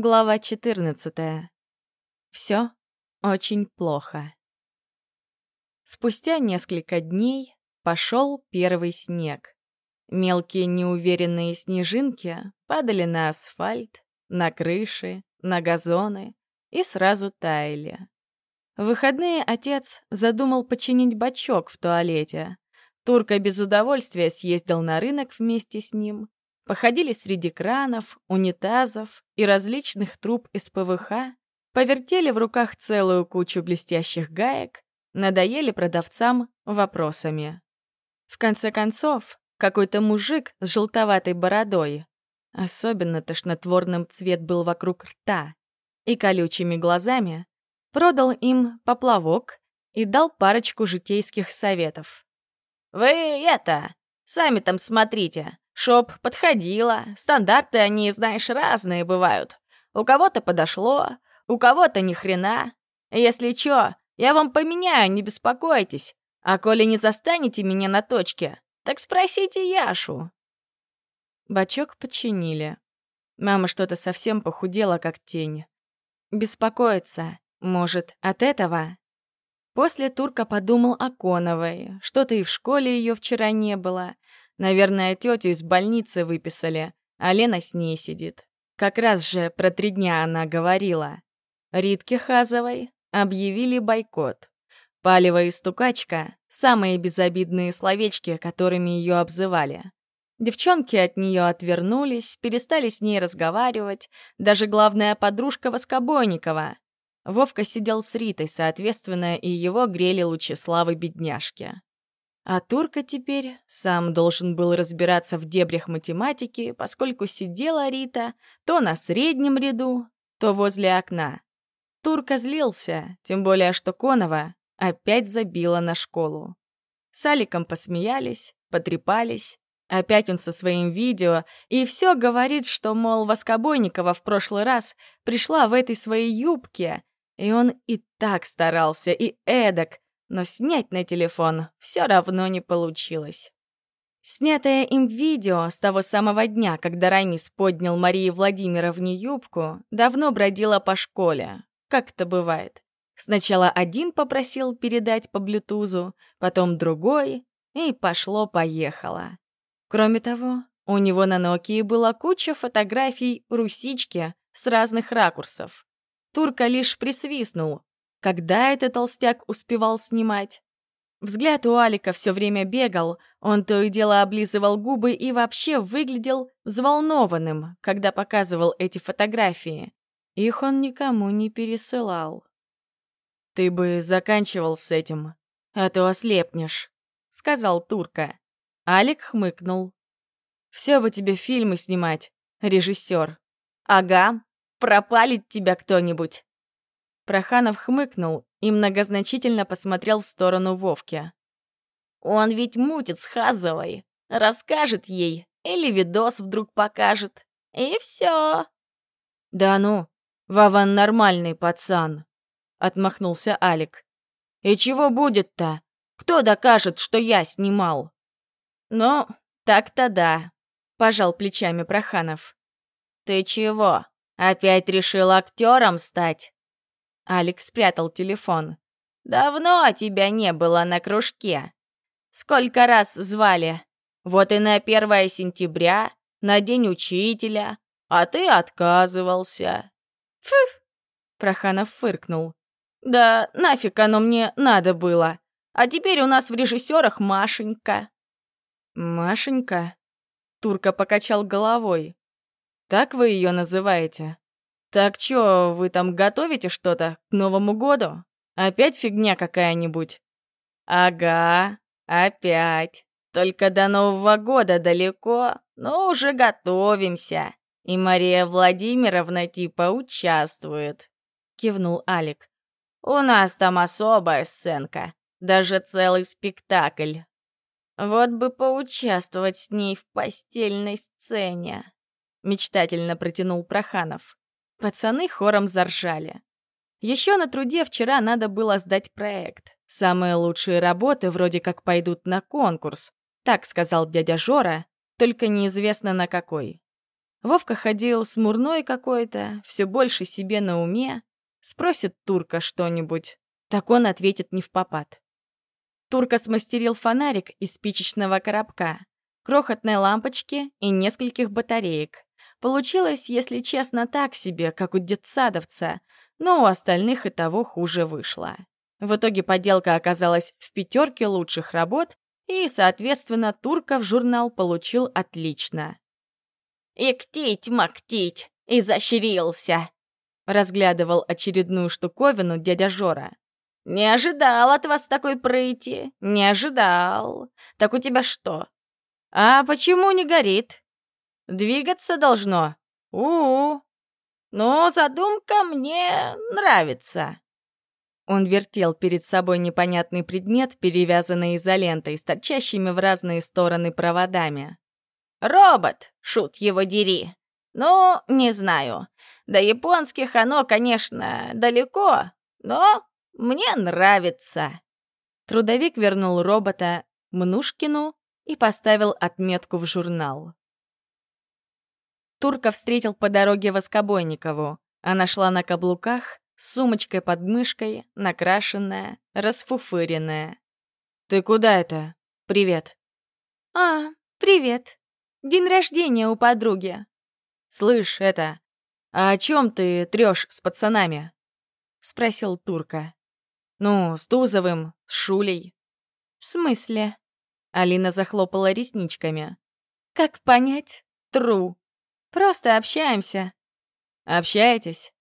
Глава 14. Все очень плохо. Спустя несколько дней пошел первый снег. Мелкие неуверенные снежинки падали на асфальт, на крыши, на газоны и сразу таяли. В выходные отец задумал починить бачок в туалете. Турка без удовольствия съездил на рынок вместе с ним, Походили среди кранов, унитазов и различных труб из ПВХ, повертели в руках целую кучу блестящих гаек, надоели продавцам вопросами. В конце концов, какой-то мужик с желтоватой бородой, особенно тошнотворным цвет был вокруг рта, и колючими глазами, продал им поплавок и дал парочку житейских советов. «Вы это, сами там смотрите, Шоб подходила. Стандарты они, знаешь, разные бывают. У кого-то подошло, у кого-то ни хрена. Если чё, я вам поменяю, не беспокойтесь. А коли не застанете меня на точке, так спросите Яшу. Бачок починили. Мама что-то совсем похудела, как тень. Беспокоиться, может, от этого? После турка подумал о Коновой. Что-то и в школе ее вчера не было. Наверное, тетю из больницы выписали, а Лена с ней сидит. Как раз же про три дня она говорила. Ритке Хазовой объявили бойкот. Палева и стукачка — самые безобидные словечки, которыми ее обзывали. Девчонки от нее отвернулись, перестали с ней разговаривать, даже главная подружка Воскобойникова. Вовка сидел с Ритой, соответственно, и его грели лучи славы бедняжки. А Турка теперь сам должен был разбираться в дебрях математики, поскольку сидела Рита то на среднем ряду, то возле окна. Турка злился, тем более что Конова опять забила на школу. С Аликом посмеялись, потрепались. Опять он со своим видео и все говорит, что, мол, Воскобойникова в прошлый раз пришла в этой своей юбке, и он и так старался, и эдак, но снять на телефон все равно не получилось. Снятое им видео с того самого дня, когда Рамис поднял Марии Владимировне юбку, давно бродило по школе, как это бывает. Сначала один попросил передать по блютузу, потом другой, и пошло-поехало. Кроме того, у него на Nokia была куча фотографий русички с разных ракурсов. Турка лишь присвистнул, когда этот толстяк успевал снимать? Взгляд у Алика все время бегал, он то и дело облизывал губы и вообще выглядел взволнованным, когда показывал эти фотографии. Их он никому не пересылал. «Ты бы заканчивал с этим, а то ослепнешь», — сказал Турка. Алик хмыкнул. «Все бы тебе фильмы снимать, режиссер». «Ага, пропалит тебя кто-нибудь». Проханов хмыкнул и многозначительно посмотрел в сторону Вовки. «Он ведь мутит с Хазовой. Расскажет ей или видос вдруг покажет. И все. «Да ну, Вован нормальный пацан», — отмахнулся Алик. «И чего будет-то? Кто докажет, что я снимал?» «Ну, так-то да», — пожал плечами Проханов. «Ты чего, опять решил актером стать?» Алекс спрятал телефон. «Давно тебя не было на кружке. Сколько раз звали? Вот и на 1 сентября, на День учителя, а ты отказывался». «Фух!» — Проханов фыркнул. «Да нафиг оно мне надо было. А теперь у нас в режиссерах Машенька». «Машенька?» Турка покачал головой. «Так вы ее называете?» «Так чё, вы там готовите что-то к Новому году? Опять фигня какая-нибудь?» «Ага, опять. Только до Нового года далеко, но уже готовимся. И Мария Владимировна типа участвует», — кивнул Алик. «У нас там особая сценка, даже целый спектакль. Вот бы поучаствовать с ней в постельной сцене», — мечтательно протянул Проханов. Пацаны хором заржали. Еще на труде вчера надо было сдать проект. Самые лучшие работы вроде как пойдут на конкурс. Так сказал дядя Жора, только неизвестно на какой. Вовка ходил смурной какой-то, все больше себе на уме. Спросит турка что-нибудь, так он ответит не в попад. Турка смастерил фонарик из спичечного коробка, крохотной лампочки и нескольких батареек. Получилось, если честно, так себе, как у детсадовца, но у остальных и того хуже вышло. В итоге поделка оказалась в пятерке лучших работ, и, соответственно, Турка в журнал получил отлично. «Иктить-мактить, изощрился!» Разглядывал очередную штуковину дядя Жора. «Не ожидал от вас такой прыти, не ожидал. Так у тебя что? А почему не горит? Двигаться должно. У-у. Ну, задумка мне нравится». Он вертел перед собой непонятный предмет, перевязанный изолентой, с торчащими в разные стороны проводами. «Робот! Шут его дери! Ну, не знаю. До японских оно, конечно, далеко, но мне нравится». Трудовик вернул робота Мнушкину и поставил отметку в журнал. Турка встретил по дороге Воскобойникову. Она шла на каблуках, с сумочкой под мышкой, накрашенная, расфуфыренная. «Ты куда это? Привет». «А, привет. День рождения у подруги». «Слышь, это, а о чем ты трешь с пацанами?» — спросил Турка. «Ну, с Тузовым, с Шулей». «В смысле?» Алина захлопала ресничками. «Как понять? Тру. Просто общаемся». «Общаетесь?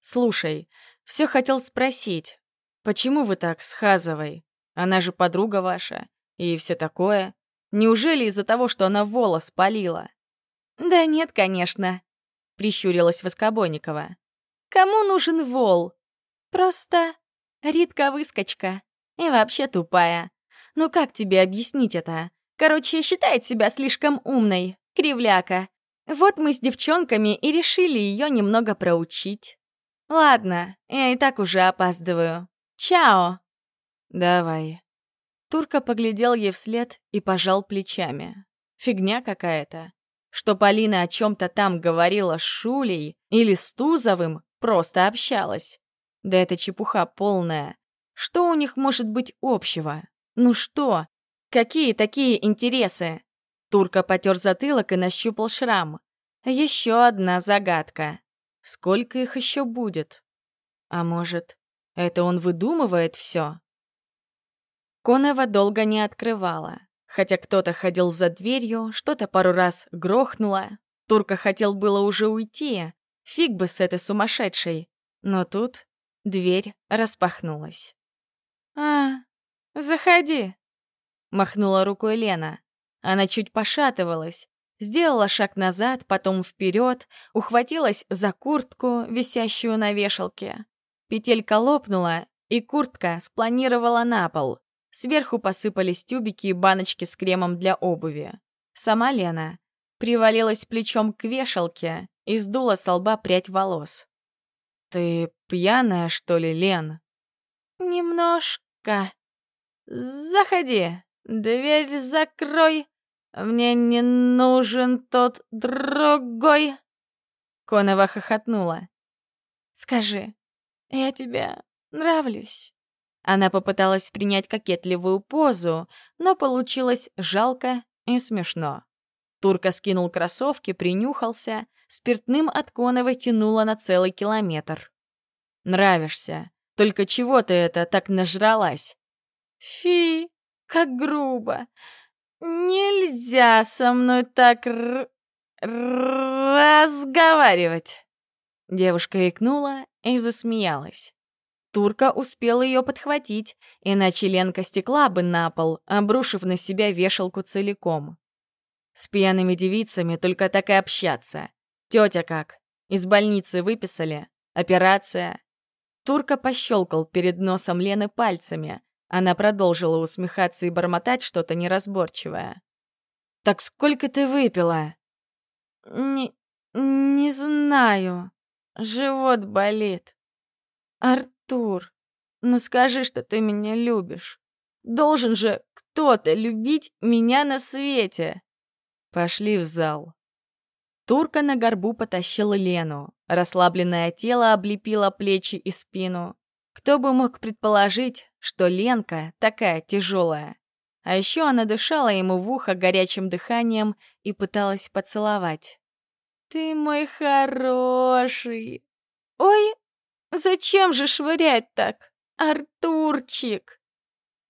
Слушай, все хотел спросить, почему вы так с Хазовой? Она же подруга ваша. И все такое. Неужели из-за того, что она волос полила? Да нет, конечно, прищурилась Воскобойникова. Кому нужен вол? Просто Ритка выскочка. И вообще тупая. Ну как тебе объяснить это? Короче, считает себя слишком умной, кривляка. Вот мы с девчонками и решили ее немного проучить. Ладно, я и так уже опаздываю. Чао. Давай. Турка поглядел ей вслед и пожал плечами. Фигня какая-то. Что Полина о чем-то там говорила с Шулей или с Тузовым, просто общалась. Да это чепуха полная. Что у них может быть общего? Ну что? Какие такие интересы? Турка потер затылок и нащупал шрам. Еще одна загадка. Сколько их еще будет? А может, это он выдумывает все? Конова долго не открывала. Хотя кто-то ходил за дверью, что-то пару раз грохнуло. Турка хотел было уже уйти. Фиг бы с этой сумасшедшей. Но тут дверь распахнулась. «А, заходи», — махнула рукой Лена. Она чуть пошатывалась, Сделала шаг назад, потом вперед, ухватилась за куртку, висящую на вешалке. Петелька лопнула, и куртка спланировала на пол. Сверху посыпались тюбики и баночки с кремом для обуви. Сама Лена привалилась плечом к вешалке и сдула с лба прядь волос. «Ты пьяная, что ли, Лен?» «Немножко. Заходи, дверь закрой». Мне не нужен тот другой. Конова хохотнула. Скажи, я тебе нравлюсь. Она попыталась принять кокетливую позу, но получилось жалко и смешно. Турка скинул кроссовки, принюхался, спиртным от Коновой тянуло на целый километр. «Нравишься. Только чего ты это так нажралась?» «Фи, как грубо. «Нельзя со мной так разговаривать!» Девушка икнула и засмеялась. Турка успел ее подхватить, иначе Ленка стекла бы на пол, обрушив на себя вешалку целиком. С пьяными девицами только так и общаться. Тетя как? Из больницы выписали? Операция? Турка пощелкал перед носом Лены пальцами, она продолжила усмехаться и бормотать что-то неразборчивое. «Так сколько ты выпила?» «Не... не знаю. Живот болит. Артур, ну скажи, что ты меня любишь. Должен же кто-то любить меня на свете!» «Пошли в зал», Турка на горбу потащил Лену. Расслабленное тело облепило плечи и спину. Кто бы мог предположить, что Ленка такая тяжелая. А еще она дышала ему в ухо горячим дыханием и пыталась поцеловать. «Ты мой хороший!» «Ой, зачем же швырять так? Артурчик!»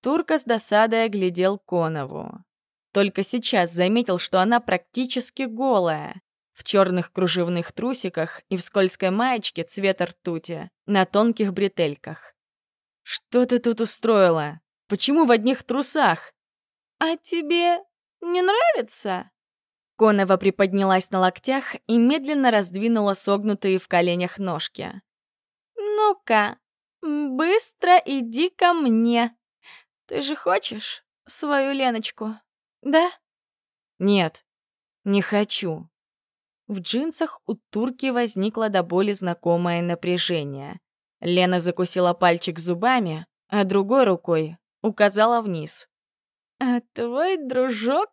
Турка с досадой оглядел Конову. Только сейчас заметил, что она практически голая. В черных кружевных трусиках и в скользкой маечке цвета ртути, на тонких бретельках. «Что ты тут устроила? Почему в одних трусах?» «А тебе не нравится?» Конова приподнялась на локтях и медленно раздвинула согнутые в коленях ножки. «Ну-ка, быстро иди ко мне. Ты же хочешь свою Леночку, да?» «Нет, не хочу». В джинсах у турки возникло до боли знакомое напряжение. Лена закусила пальчик зубами, а другой рукой указала вниз. «А твой дружок,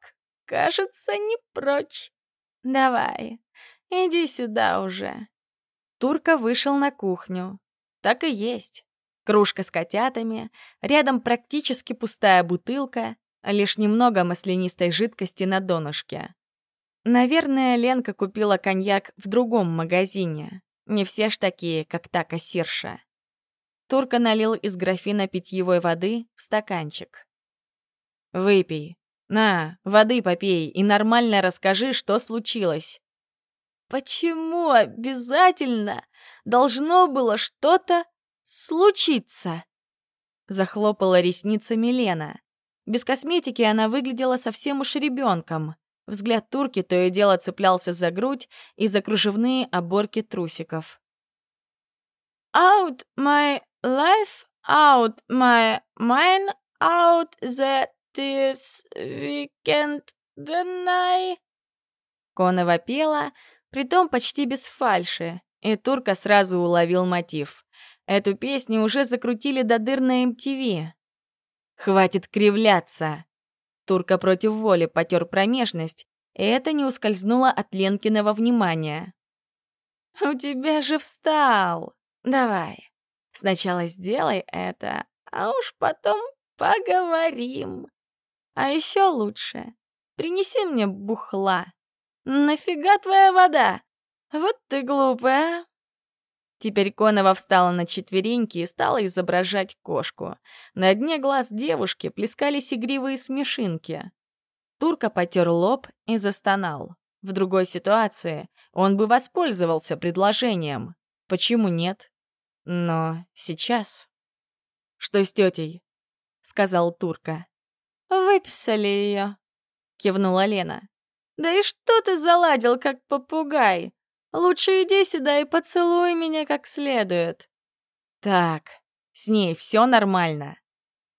кажется, не прочь. Давай, иди сюда уже». Турка вышел на кухню. Так и есть. Кружка с котятами, рядом практически пустая бутылка, лишь немного маслянистой жидкости на донышке. Наверное, Ленка купила коньяк в другом магазине. Не все ж такие, как та кассирша. Турка налил из графина питьевой воды в стаканчик. «Выпей. На, воды попей и нормально расскажи, что случилось». «Почему обязательно должно было что-то случиться?» Захлопала ресницами Лена. Без косметики она выглядела совсем уж ребенком. Взгляд турки то и дело цеплялся за грудь и за кружевные оборки трусиков. «Out my life, out my mind, out the tears we can't deny». Конова пела, притом почти без фальши, и Турка сразу уловил мотив. Эту песню уже закрутили до дыр на MTV. «Хватит кривляться!» Турка против воли потер промежность, и это не ускользнуло от Ленкиного внимания. «У тебя же встал! Давай, сначала сделай это, а уж потом поговорим. А еще лучше, принеси мне бухла. Нафига твоя вода? Вот ты глупая!» Теперь Конова встала на четвереньки и стала изображать кошку. На дне глаз девушки плескались игривые смешинки. Турка потер лоб и застонал. В другой ситуации он бы воспользовался предложением. Почему нет? Но сейчас... «Что с тетей?» — сказал Турка. «Выписали ее», — кивнула Лена. «Да и что ты заладил, как попугай? Лучше иди сюда и поцелуй меня как следует». «Так, с ней все нормально».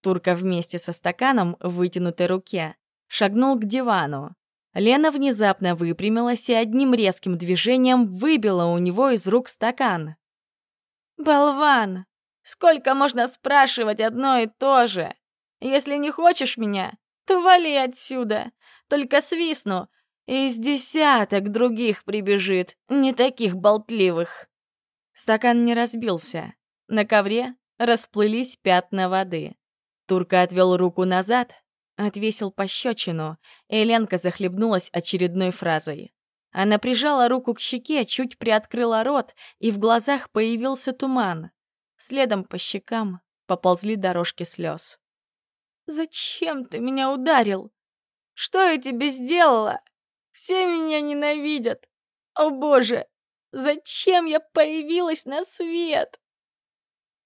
Турка вместе со стаканом в вытянутой руке шагнул к дивану. Лена внезапно выпрямилась и одним резким движением выбила у него из рук стакан. «Болван! Сколько можно спрашивать одно и то же? Если не хочешь меня, то вали отсюда. Только свистну, из десяток других прибежит, не таких болтливых. Стакан не разбился. На ковре расплылись пятна воды. Турка отвел руку назад, отвесил пощечину, и Ленка захлебнулась очередной фразой. Она прижала руку к щеке, чуть приоткрыла рот, и в глазах появился туман. Следом по щекам поползли дорожки слез. «Зачем ты меня ударил? Что я тебе сделала?» Все меня ненавидят. О боже, зачем я появилась на свет?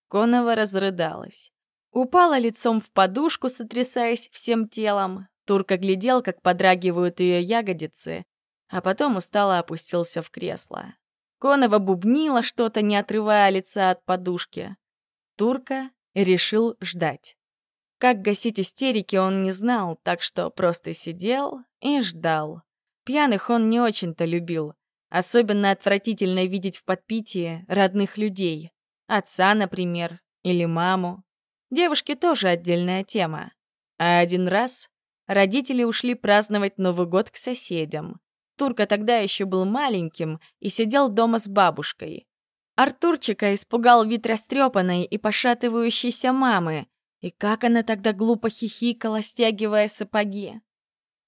Конова разрыдалась. Упала лицом в подушку, сотрясаясь всем телом. Турка глядел, как подрагивают ее ягодицы, а потом устало опустился в кресло. Конова бубнила что-то, не отрывая лица от подушки. Турка решил ждать. Как гасить истерики он не знал, так что просто сидел и ждал. Пьяных он не очень-то любил. Особенно отвратительно видеть в подпитии родных людей. Отца, например, или маму. Девушки тоже отдельная тема. А один раз родители ушли праздновать Новый год к соседям. Турка тогда еще был маленьким и сидел дома с бабушкой. Артурчика испугал вид растрепанной и пошатывающейся мамы, и как она тогда глупо хихикала, стягивая сапоги.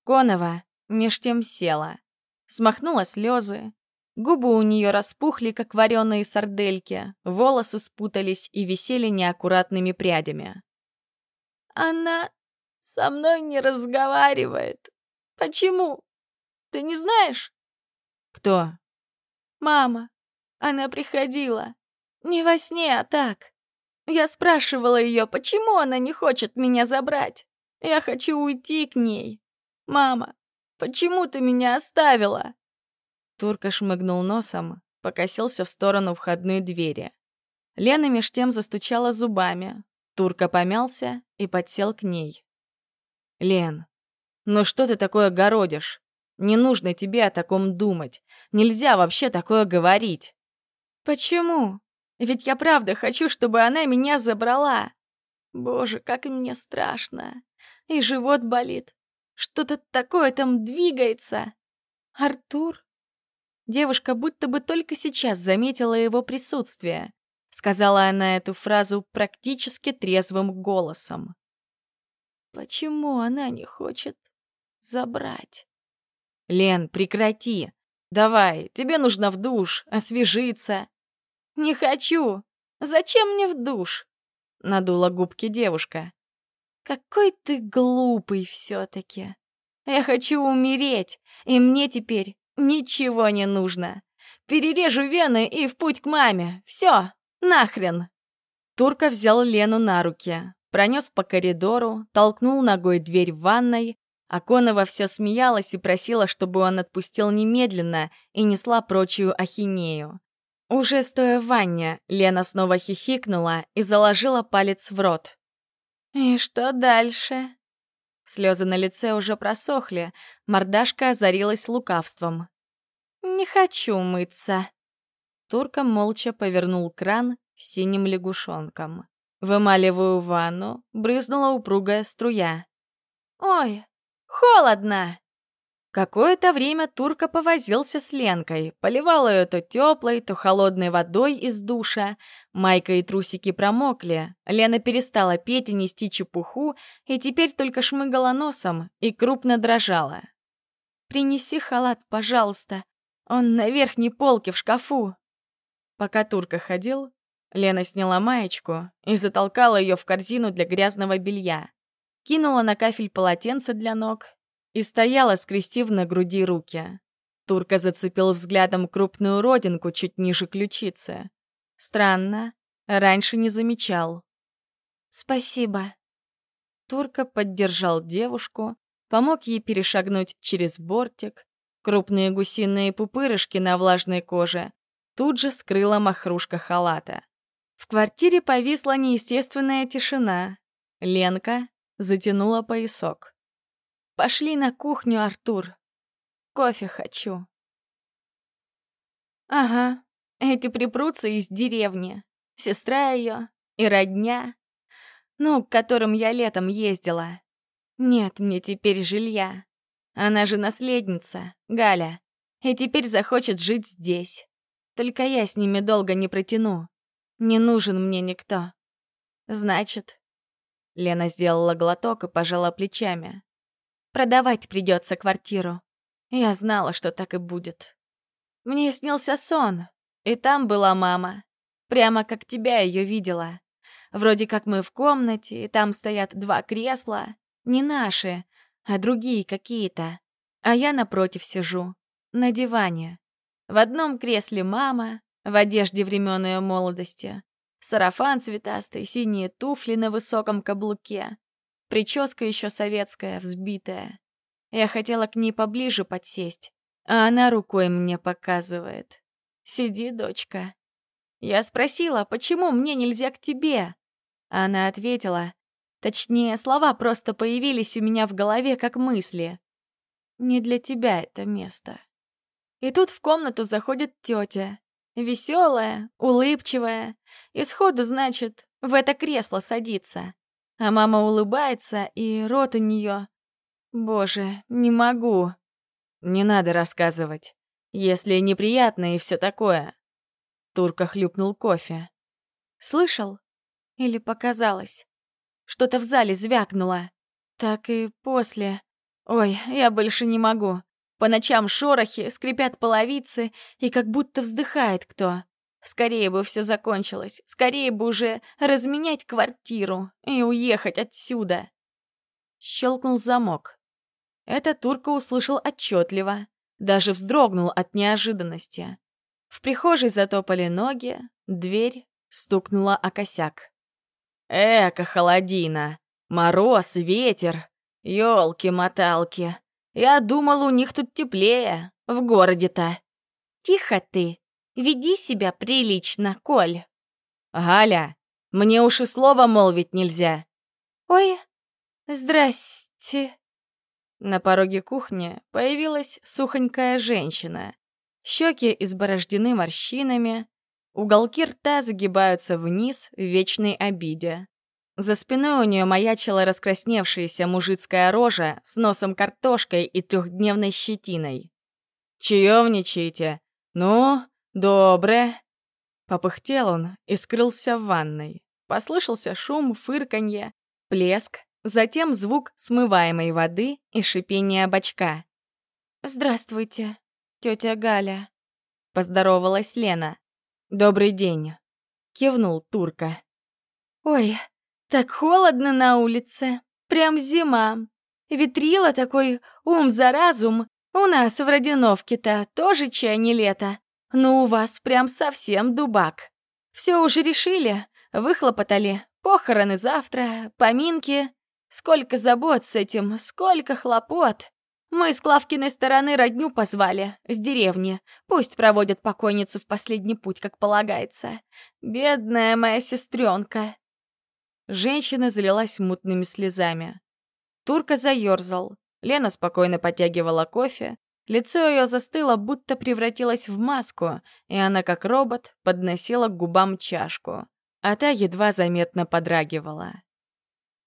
Конова меж тем села, смахнула слезы. Губы у нее распухли, как вареные сардельки, волосы спутались и висели неаккуратными прядями. «Она со мной не разговаривает. Почему? Ты не знаешь?» «Кто?» «Мама. Она приходила. Не во сне, а так. Я спрашивала ее, почему она не хочет меня забрать. Я хочу уйти к ней. Мама, почему ты меня оставила?» Турка шмыгнул носом, покосился в сторону входной двери. Лена меж тем застучала зубами. Турка помялся и подсел к ней. «Лен, ну что ты такое городишь? Не нужно тебе о таком думать. Нельзя вообще такое говорить». «Почему? Ведь я правда хочу, чтобы она меня забрала. Боже, как мне страшно. И живот болит. Что-то такое там двигается. Артур?» Девушка будто бы только сейчас заметила его присутствие. Сказала она эту фразу практически трезвым голосом. «Почему она не хочет забрать?» «Лен, прекрати! Давай, тебе нужно в душ, освежиться!» «Не хочу! Зачем мне в душ?» — надула губки девушка. «Какой ты глупый все-таки! Я хочу умереть, и мне теперь ничего не нужно. Перережу вены и в путь к маме. Все, нахрен!» Турка взял Лену на руки, пронес по коридору, толкнул ногой дверь в ванной, Аконова все смеялась и просила, чтобы он отпустил немедленно и несла прочую ахинею. Уже стоя в ванне, Лена снова хихикнула и заложила палец в рот. «И что дальше?» Слезы на лице уже просохли, мордашка озарилась лукавством. «Не хочу мыться». Турка молча повернул кран синим лягушонком. В эмалевую ванну брызнула упругая струя. «Ой, холодно!» Какое-то время Турка повозился с Ленкой, поливал ее то теплой, то холодной водой из душа. Майка и трусики промокли. Лена перестала петь и нести чепуху, и теперь только шмыгала носом и крупно дрожала. «Принеси халат, пожалуйста. Он на верхней полке в шкафу». Пока Турка ходил, Лена сняла маечку и затолкала ее в корзину для грязного белья. Кинула на кафель полотенце для ног и стояла, скрестив на груди руки. Турка зацепил взглядом крупную родинку чуть ниже ключицы. Странно, раньше не замечал. «Спасибо». Турка поддержал девушку, помог ей перешагнуть через бортик. Крупные гусиные пупырышки на влажной коже тут же скрыла махрушка халата. В квартире повисла неестественная тишина. Ленка затянула поясок. «Пошли на кухню, Артур. Кофе хочу». «Ага, эти припрутся из деревни. Сестра ее и родня. Ну, к которым я летом ездила. Нет мне теперь жилья. Она же наследница, Галя, и теперь захочет жить здесь. Только я с ними долго не протяну. Не нужен мне никто. Значит... Лена сделала глоток и пожала плечами. Продавать придется квартиру. Я знала, что так и будет. Мне снился сон, и там была мама. Прямо как тебя ее видела. Вроде как мы в комнате, и там стоят два кресла. Не наши, а другие какие-то. А я напротив сижу, на диване. В одном кресле мама, в одежде времен ее молодости. Сарафан цветастый, синие туфли на высоком каблуке. Прическа еще советская, взбитая. Я хотела к ней поближе подсесть, а она рукой мне показывает. «Сиди, дочка». Я спросила, почему мне нельзя к тебе? Она ответила, точнее, слова просто появились у меня в голове как мысли. «Не для тебя это место». И тут в комнату заходит тетя. Веселая, улыбчивая. И сходу, значит, в это кресло садится. А мама улыбается, и рот у нее... Боже, не могу. Не надо рассказывать. Если неприятно и все такое. Турка хлюпнул кофе. Слышал? Или показалось? Что-то в зале звякнуло. Так и после. Ой, я больше не могу. По ночам шорохи, скрипят половицы, и как будто вздыхает кто. Скорее бы все закончилось, скорее бы уже разменять квартиру и уехать отсюда. Щелкнул замок. Это Турка услышал отчетливо, даже вздрогнул от неожиданности. В прихожей затопали ноги, дверь стукнула о косяк. «Эка, холодина! Мороз, ветер! Ёлки-моталки! Я думал, у них тут теплее, в городе-то!» «Тихо ты! Веди себя прилично, Коль!» «Галя, мне уж и слова молвить нельзя!» «Ой, здрасте!» На пороге кухни появилась сухонькая женщина. Щеки изборождены морщинами, уголки рта загибаются вниз в вечной обиде. За спиной у нее маячила раскрасневшаяся мужицкая рожа с носом картошкой и трехдневной щетиной. «Чаевничаете? Ну, добре!» Попыхтел он и скрылся в ванной. Послышался шум, фырканье, плеск, затем звук смываемой воды и шипение бачка. «Здравствуйте, тетя Галя», — поздоровалась Лена. «Добрый день», — кивнул Турка. «Ой, так холодно на улице, прям зима. Ветрила такой ум за разум. У нас в Родиновке-то тоже чай не лето, но у вас прям совсем дубак. Все уже решили, выхлопотали, похороны завтра, поминки. Сколько забот с этим, сколько хлопот. Мы с Клавкиной стороны родню позвали, с деревни. Пусть проводят покойницу в последний путь, как полагается. Бедная моя сестренка. Женщина залилась мутными слезами. Турка заерзал. Лена спокойно подтягивала кофе. Лицо ее застыло, будто превратилось в маску, и она, как робот, подносила к губам чашку. А та едва заметно подрагивала.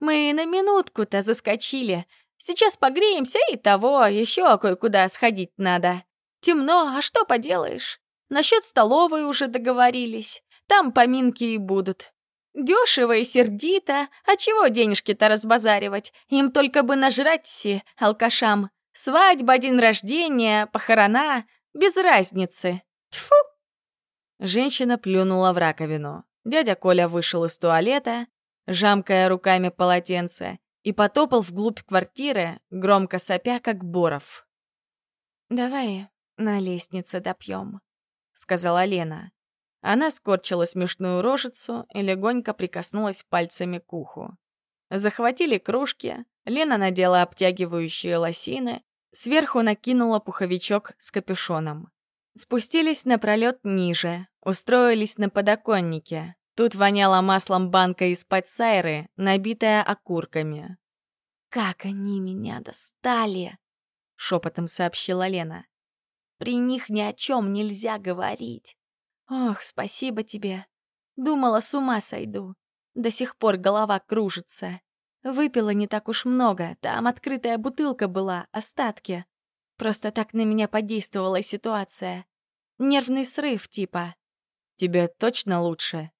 Мы на минутку-то заскочили. Сейчас погреемся и того, еще кое-куда сходить надо. Темно, а что поделаешь? Насчет столовой уже договорились. Там поминки и будут. Дешево и сердито, а чего денежки-то разбазаривать? Им только бы нажрать все, алкашам. Свадьба, день рождения, похорона — без разницы. Тьфу! Женщина плюнула в раковину. Дядя Коля вышел из туалета, жамкая руками полотенце, и потопал вглубь квартиры, громко сопя, как боров. «Давай на лестнице допьем», — сказала Лена. Она скорчила смешную рожицу и легонько прикоснулась пальцами к уху. Захватили кружки, Лена надела обтягивающие лосины, сверху накинула пуховичок с капюшоном. Спустились напролет ниже, устроились на подоконнике, Тут воняло маслом банка из-под сайры, набитая окурками. «Как они меня достали!» — шепотом сообщила Лена. «При них ни о чем нельзя говорить. Ох, спасибо тебе. Думала, с ума сойду. До сих пор голова кружится. Выпила не так уж много, там открытая бутылка была, остатки. Просто так на меня подействовала ситуация. Нервный срыв типа. Тебе точно лучше?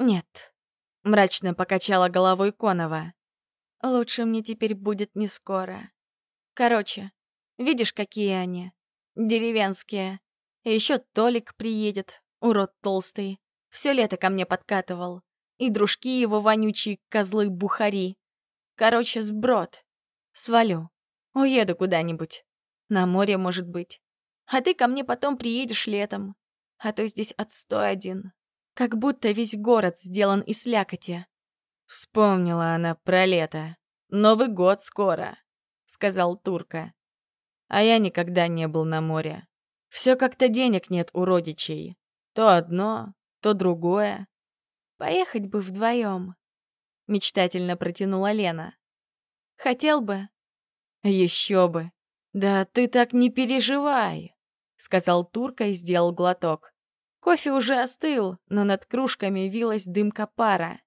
«Нет», — мрачно покачала головой Конова. «Лучше мне теперь будет не скоро. Короче, видишь, какие они? Деревенские. Еще Толик приедет, урод толстый. Все лето ко мне подкатывал. И дружки его вонючие козлы-бухари. Короче, сброд. Свалю. Уеду куда-нибудь. На море, может быть. А ты ко мне потом приедешь летом. А то здесь отстой один. Как будто весь город сделан из слякоти. Вспомнила она про лето. Новый год скоро, сказал Турка. А я никогда не был на море. Все как-то денег нет у родичей. То одно, то другое. Поехать бы вдвоем, мечтательно протянула Лена. Хотел бы? Еще бы. Да ты так не переживай, сказал Турка и сделал глоток. Кофе уже остыл, но над кружками вилась дымка пара.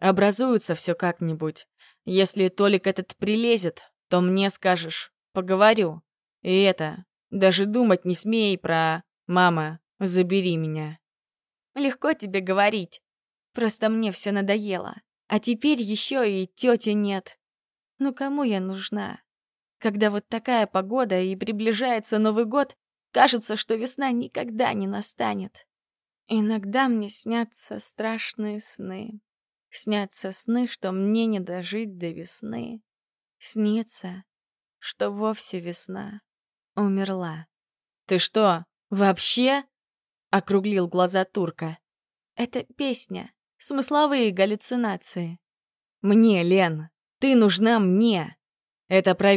Образуется все как-нибудь. Если Толик этот прилезет, то мне скажешь, поговорю. И это, даже думать не смей про «мама, забери меня». Легко тебе говорить. Просто мне все надоело. А теперь еще и тети нет. Ну кому я нужна? Когда вот такая погода и приближается Новый год, кажется, что весна никогда не настанет. Иногда мне снятся страшные сны. Снятся сны, что мне не дожить до весны. Снится, что вовсе весна умерла. «Ты что, вообще?» — округлил глаза турка. «Это песня, смысловые галлюцинации». «Мне, Лен, ты нужна мне. Это про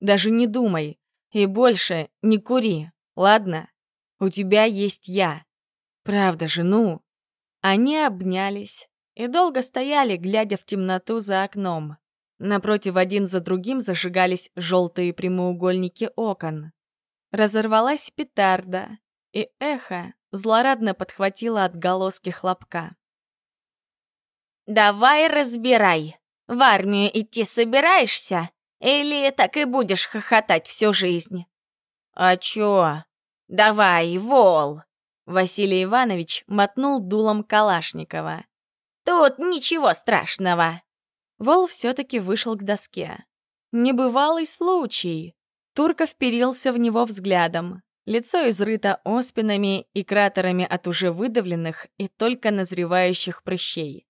даже не думай. И больше не кури, ладно? У тебя есть я. Правда же, ну?» Они обнялись и долго стояли, глядя в темноту за окном. Напротив один за другим зажигались желтые прямоугольники окон. Разорвалась петарда, и эхо злорадно подхватило отголоски хлопка. «Давай разбирай, в армию идти собираешься? Или так и будешь хохотать всю жизнь?» «А чё? Давай, вол!» Василий Иванович мотнул дулом Калашникова. «Тут ничего страшного!» Вол все-таки вышел к доске. Небывалый случай. Турка вперился в него взглядом. Лицо изрыто оспинами и кратерами от уже выдавленных и только назревающих прыщей.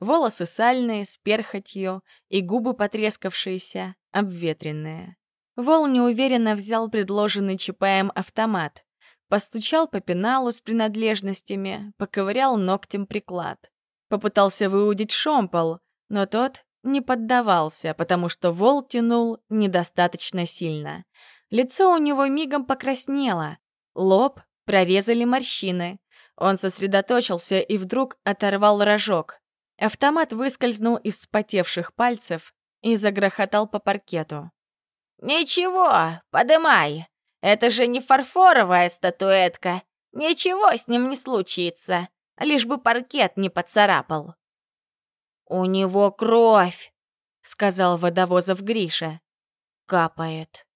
Волосы сальные, с перхотью, и губы потрескавшиеся, обветренные. Вол неуверенно взял предложенный Чапаем автомат, постучал по пеналу с принадлежностями, поковырял ногтем приклад. Попытался выудить шомпол, но тот не поддавался, потому что вол тянул недостаточно сильно. Лицо у него мигом покраснело, лоб прорезали морщины. Он сосредоточился и вдруг оторвал рожок. Автомат выскользнул из вспотевших пальцев и загрохотал по паркету. «Ничего, подымай. Это же не фарфоровая статуэтка. Ничего с ним не случится, лишь бы паркет не поцарапал». «У него кровь!» — сказал водовозов Гриша. «Капает».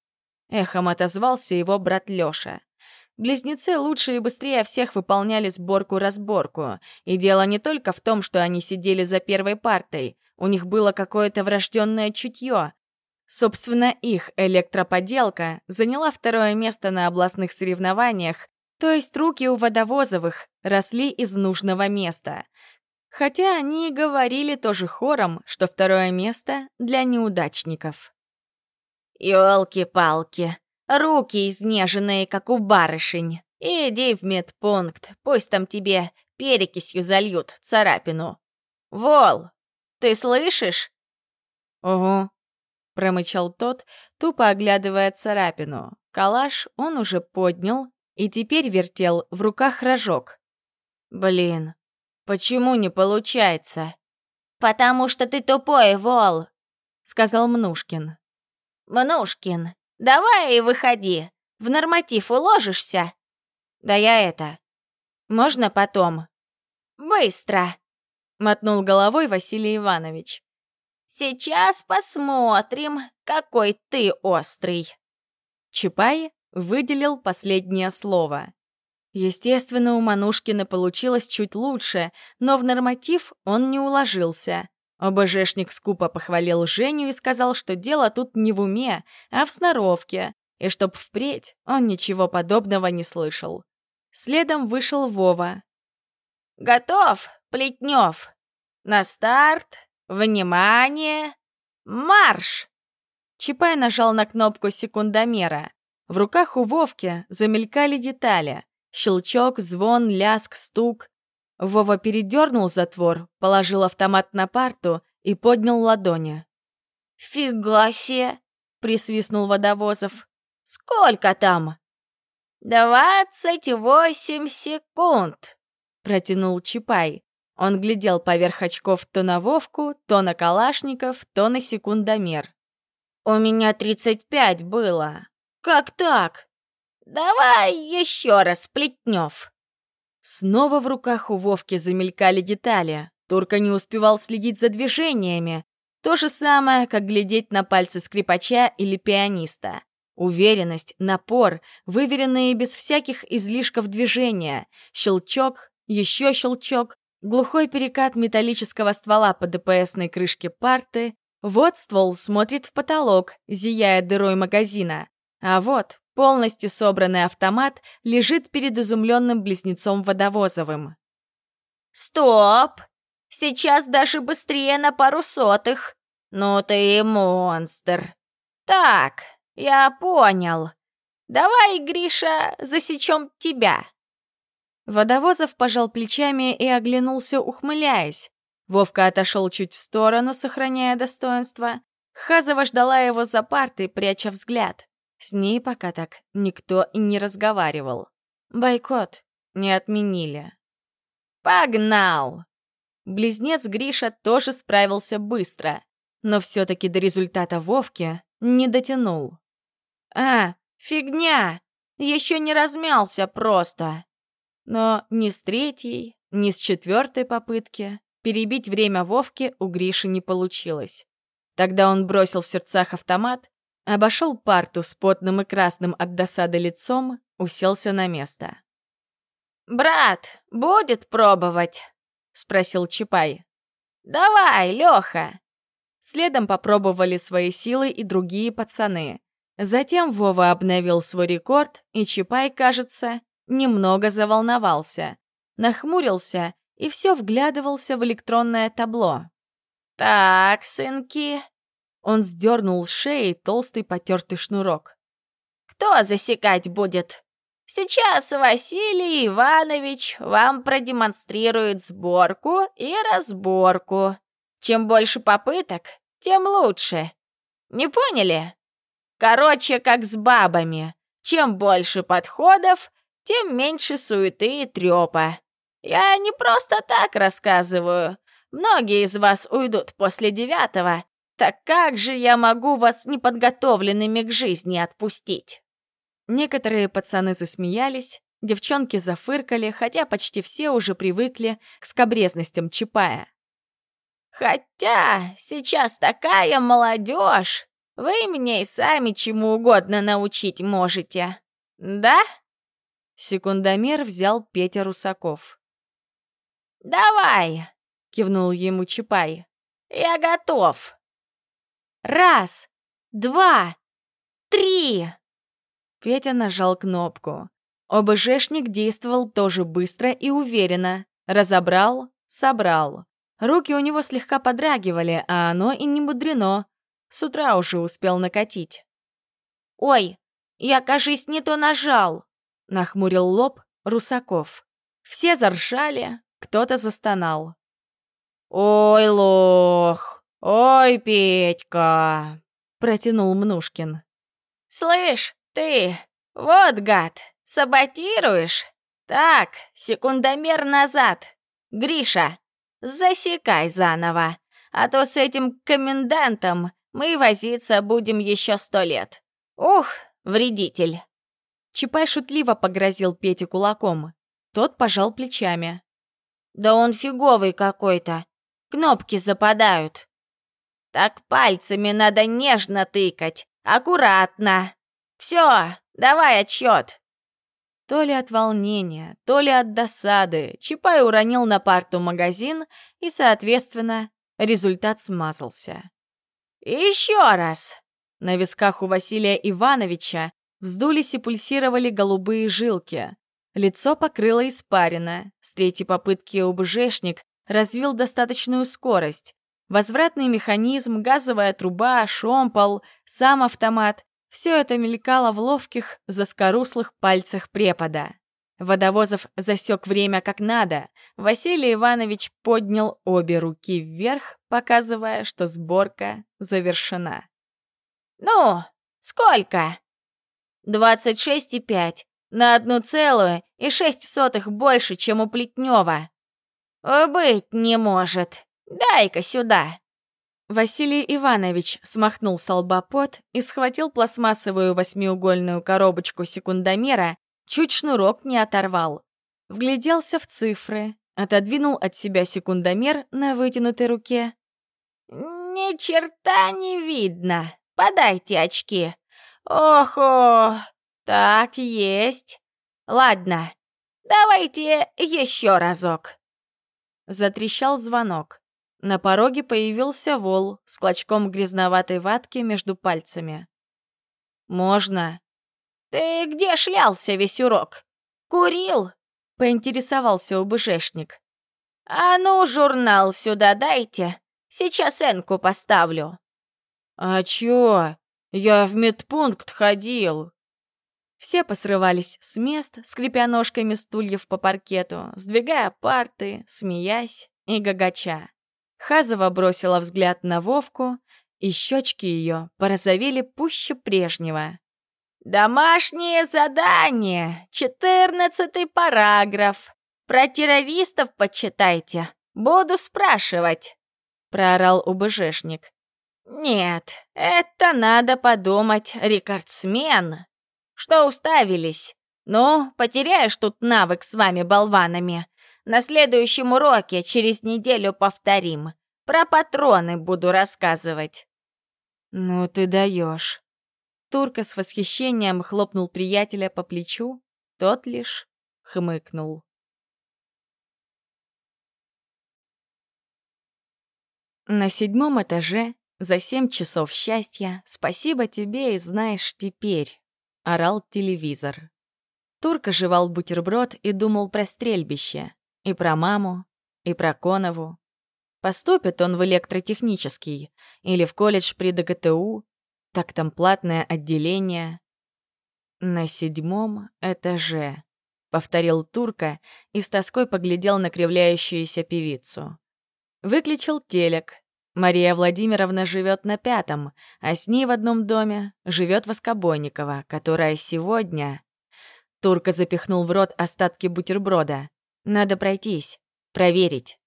Эхом отозвался его брат Лёша. Близнецы лучше и быстрее всех выполняли сборку-разборку. И дело не только в том, что они сидели за первой партой. У них было какое-то врожденное чутье. Собственно, их электроподелка заняла второе место на областных соревнованиях, то есть руки у водовозовых росли из нужного места. Хотя они и говорили тоже хором, что второе место для неудачников. «Ёлки-палки, руки изнеженные, как у барышень. Иди в медпункт, пусть там тебе перекисью зальют царапину. Вол, ты слышишь?» «Угу», — промычал тот, тупо оглядывая царапину. Калаш он уже поднял и теперь вертел в руках рожок. «Блин, «Почему не получается?» «Потому что ты тупой, Вол», — сказал Мнушкин. «Мнушкин, давай и выходи. В норматив уложишься?» «Да я это... Можно потом?» «Быстро!» — мотнул головой Василий Иванович. «Сейчас посмотрим, какой ты острый!» Чапай выделил последнее слово. Естественно, у Манушкина получилось чуть лучше, но в норматив он не уложился. ОБЖшник скупо похвалил Женю и сказал, что дело тут не в уме, а в сноровке, и чтоб впредь он ничего подобного не слышал. Следом вышел Вова. «Готов, Плетнев! На старт! Внимание! Марш!» Чапай нажал на кнопку секундомера. В руках у Вовки замелькали детали. Щелчок, звон, ляск, стук. Вова передернул затвор, положил автомат на парту и поднял ладони. «Фига себе!» — присвистнул Водовозов. «Сколько там?» «Двадцать восемь секунд!» — протянул Чапай. Он глядел поверх очков то на Вовку, то на Калашников, то на секундомер. «У меня тридцать пять было. Как так?» «Давай еще раз, Плетнев!» Снова в руках у Вовки замелькали детали. Турка не успевал следить за движениями. То же самое, как глядеть на пальцы скрипача или пианиста. Уверенность, напор, выверенные без всяких излишков движения. Щелчок, еще щелчок, глухой перекат металлического ствола по ДПСной крышке парты. Вот ствол смотрит в потолок, зияя дырой магазина. А вот полностью собранный автомат лежит перед изумленным близнецом Водовозовым. «Стоп! Сейчас даже быстрее на пару сотых! Ну ты и монстр! Так, я понял. Давай, Гриша, засечем тебя!» Водовозов пожал плечами и оглянулся, ухмыляясь. Вовка отошел чуть в сторону, сохраняя достоинство. Хазова ждала его за партой, пряча взгляд. С ней пока так никто не разговаривал. Бойкот не отменили. «Погнал!» Близнец Гриша тоже справился быстро, но все-таки до результата Вовки не дотянул. «А, фигня! Еще не размялся просто!» Но ни с третьей, ни с четвертой попытки перебить время Вовки у Гриши не получилось. Тогда он бросил в сердцах автомат Обошел парту с потным и красным от досады лицом, уселся на место. «Брат, будет пробовать?» — спросил Чапай. «Давай, Лёха!» Следом попробовали свои силы и другие пацаны. Затем Вова обновил свой рекорд, и Чапай, кажется, немного заволновался. Нахмурился и все вглядывался в электронное табло. «Так, сынки, он сдернул с шеи толстый потертый шнурок. «Кто засекать будет? Сейчас Василий Иванович вам продемонстрирует сборку и разборку. Чем больше попыток, тем лучше. Не поняли? Короче, как с бабами. Чем больше подходов, тем меньше суеты и трёпа. Я не просто так рассказываю. Многие из вас уйдут после девятого, так как же я могу вас неподготовленными к жизни отпустить?» Некоторые пацаны засмеялись, девчонки зафыркали, хотя почти все уже привыкли к скобрезностям Чапая. «Хотя сейчас такая молодежь, вы меня и сами чему угодно научить можете, да?» Секундомер взял Петя Русаков. «Давай!» — кивнул ему Чапай. «Я готов!» Раз, два, три!» Петя нажал кнопку. ОБЖшник действовал тоже быстро и уверенно. Разобрал, собрал. Руки у него слегка подрагивали, а оно и не мудрено. С утра уже успел накатить. «Ой, я, кажись, не то нажал!» — нахмурил лоб Русаков. Все заржали, кто-то застонал. «Ой, лох!» «Ой, Петька!» — протянул Мнушкин. «Слышь, ты, вот гад, саботируешь? Так, секундомер назад. Гриша, засекай заново, а то с этим комендантом мы возиться будем еще сто лет. Ух, вредитель!» Чапай шутливо погрозил Пете кулаком. Тот пожал плечами. «Да он фиговый какой-то. Кнопки западают». Так пальцами надо нежно тыкать, аккуратно. Все, давай отчет. То ли от волнения, то ли от досады Чапай уронил на парту магазин, и, соответственно, результат смазался. «Еще раз!» На висках у Василия Ивановича вздулись и пульсировали голубые жилки. Лицо покрыло испарина. С третьей попытки ОБЖшник развил достаточную скорость. Возвратный механизм, газовая труба, шомпол, сам автомат — все это мелькало в ловких, заскоруслых пальцах препода. Водовозов засек время как надо. Василий Иванович поднял обе руки вверх, показывая, что сборка завершена. «Ну, сколько?» «Двадцать шесть и пять. На одну целую и шесть сотых больше, чем у Плетнева». «Быть не может», Дай-ка сюда!» Василий Иванович смахнул с лба пот и схватил пластмассовую восьмиугольную коробочку секундомера, чуть шнурок не оторвал. Вгляделся в цифры, отодвинул от себя секундомер на вытянутой руке. «Ни черта не видно! Подайте очки! Охо! Так, есть. Ладно, давайте еще разок. Затрещал звонок. На пороге появился вол с клочком грязноватой ватки между пальцами. «Можно?» «Ты где шлялся весь урок? Курил?» — поинтересовался УБЖшник. «А ну, журнал сюда дайте. Сейчас Энку поставлю». «А чё? Я в медпункт ходил». Все посрывались с мест, скрипя ножками стульев по паркету, сдвигая парты, смеясь и гагача. Хазова бросила взгляд на Вовку, и щечки ее порозовели пуще прежнего. «Домашнее задание! Четырнадцатый параграф! Про террористов почитайте! Буду спрашивать!» — проорал УБЖшник. «Нет, это надо подумать, рекордсмен!» Что уставились? Ну, потеряешь тут навык с вами, болванами. На следующем уроке через неделю повторим. Про патроны буду рассказывать. Ну ты даешь. Турка с восхищением хлопнул приятеля по плечу, тот лишь хмыкнул. На седьмом этаже за семь часов счастья спасибо тебе и знаешь теперь орал телевизор. Турка жевал бутерброд и думал про стрельбище. И про маму, и про Конову. Поступит он в электротехнический или в колледж при ДГТУ, так там платное отделение. На седьмом этаже, повторил Турка и с тоской поглядел на кривляющуюся певицу. Выключил телек, Мария Владимировна живет на пятом, а с ней в одном доме живет Воскобойникова, которая сегодня... Турка запихнул в рот остатки бутерброда. Надо пройтись, проверить.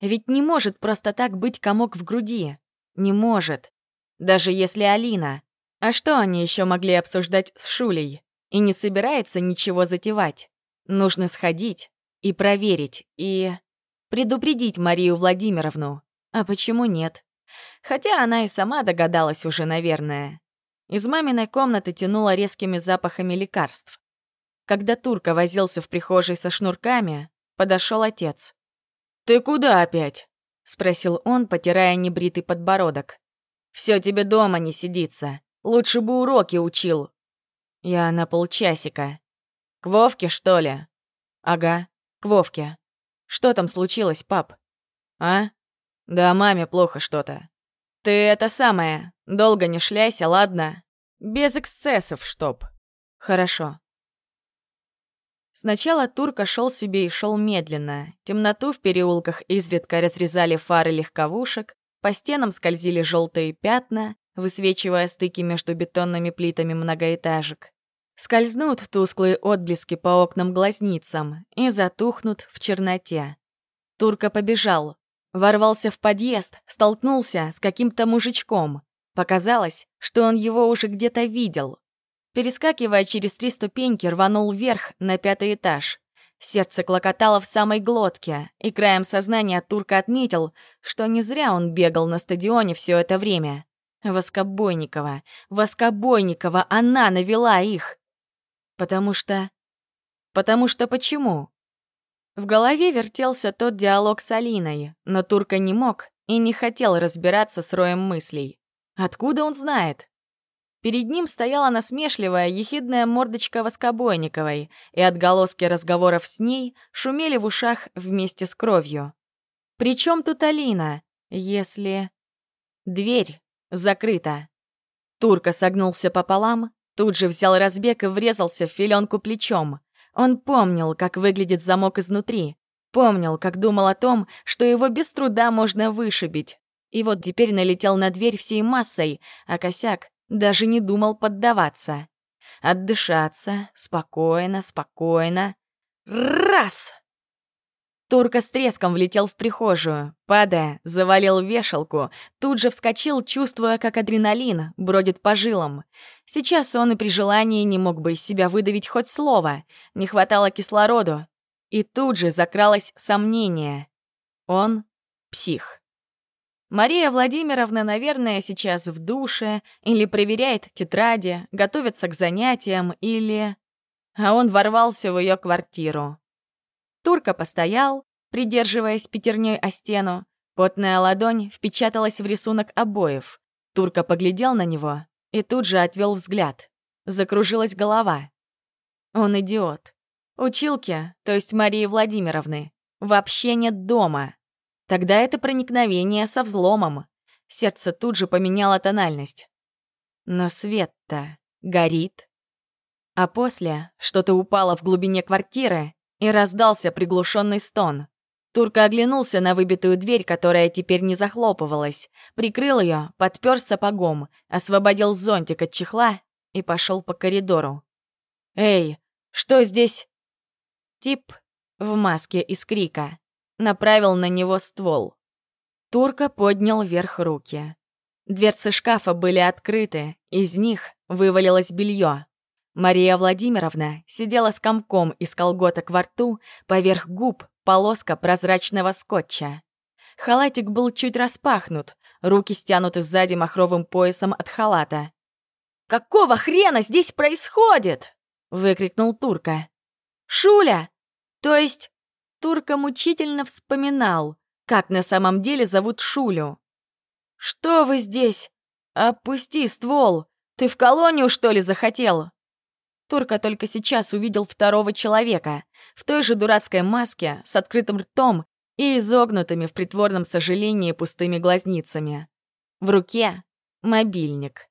Ведь не может просто так быть комок в груди. Не может. Даже если Алина. А что они еще могли обсуждать с Шулей? И не собирается ничего затевать. Нужно сходить и проверить, и... предупредить Марию Владимировну. А почему нет? Хотя она и сама догадалась уже, наверное. Из маминой комнаты тянуло резкими запахами лекарств. Когда Турка возился в прихожей со шнурками, подошел отец. «Ты куда опять?» — спросил он, потирая небритый подбородок. «Все тебе дома не сидится. Лучше бы уроки учил». «Я на полчасика». «К Вовке, что ли?» «Ага, к Вовке. Что там случилось, пап?» «А?» «Да маме плохо что-то. Ты это самое, долго не шляйся, ладно? Без эксцессов, чтоб. Хорошо». Сначала Турка шел себе и шел медленно. Темноту в переулках изредка разрезали фары легковушек, по стенам скользили желтые пятна, высвечивая стыки между бетонными плитами многоэтажек. Скользнут тусклые отблески по окнам-глазницам и затухнут в черноте. Турка побежал. Ворвался в подъезд, столкнулся с каким-то мужичком. Показалось, что он его уже где-то видел. Перескакивая через три ступеньки, рванул вверх на пятый этаж. Сердце клокотало в самой глотке, и краем сознания Турка отметил, что не зря он бегал на стадионе все это время. Воскобойникова, Воскобойникова, она навела их. Потому что... Потому что почему? В голове вертелся тот диалог с Алиной, но Турка не мог и не хотел разбираться с роем мыслей. Откуда он знает? Перед ним стояла насмешливая, ехидная мордочка Воскобойниковой, и отголоски разговоров с ней шумели в ушах вместе с кровью. «При чем тут Алина, если...» Дверь закрыта. Турка согнулся пополам, тут же взял разбег и врезался в филенку плечом. Он помнил, как выглядит замок изнутри. Помнил, как думал о том, что его без труда можно вышибить. И вот теперь налетел на дверь всей массой, а косяк даже не думал поддаваться. Отдышаться, спокойно, спокойно. Раз! Турка с треском влетел в прихожую. Падая, завалил вешалку, тут же вскочил, чувствуя, как адреналин бродит по жилам. Сейчас он и при желании не мог бы из себя выдавить хоть слово. Не хватало кислороду. И тут же закралось сомнение. Он — псих. Мария Владимировна, наверное, сейчас в душе, или проверяет тетради, готовится к занятиям, или... А он ворвался в ее квартиру. Турка постоял, придерживаясь пятерней о стену. Потная ладонь впечаталась в рисунок обоев. Турка поглядел на него и тут же отвел взгляд. Закружилась голова. Он идиот. Училки, то есть Марии Владимировны, вообще нет дома. Тогда это проникновение со взломом. Сердце тут же поменяло тональность. Но свет-то горит. А после что-то упало в глубине квартиры, и раздался приглушенный стон. Турка оглянулся на выбитую дверь, которая теперь не захлопывалась, прикрыл ее, подпер сапогом, освободил зонтик от чехла и пошел по коридору. «Эй, что здесь?» Тип в маске из крика направил на него ствол. Турка поднял вверх руки. Дверцы шкафа были открыты, из них вывалилось белье. Мария Владимировна сидела с комком из колготок во рту, поверх губ полоска прозрачного скотча. Халатик был чуть распахнут, руки стянуты сзади махровым поясом от халата. «Какого хрена здесь происходит?» — выкрикнул Турка. «Шуля! То есть Турка мучительно вспоминал, как на самом деле зовут Шулю. «Что вы здесь? Опусти ствол! Ты в колонию, что ли, захотел?» Турка только сейчас увидел второго человека, в той же дурацкой маске, с открытым ртом и изогнутыми в притворном сожалении пустыми глазницами. В руке — мобильник.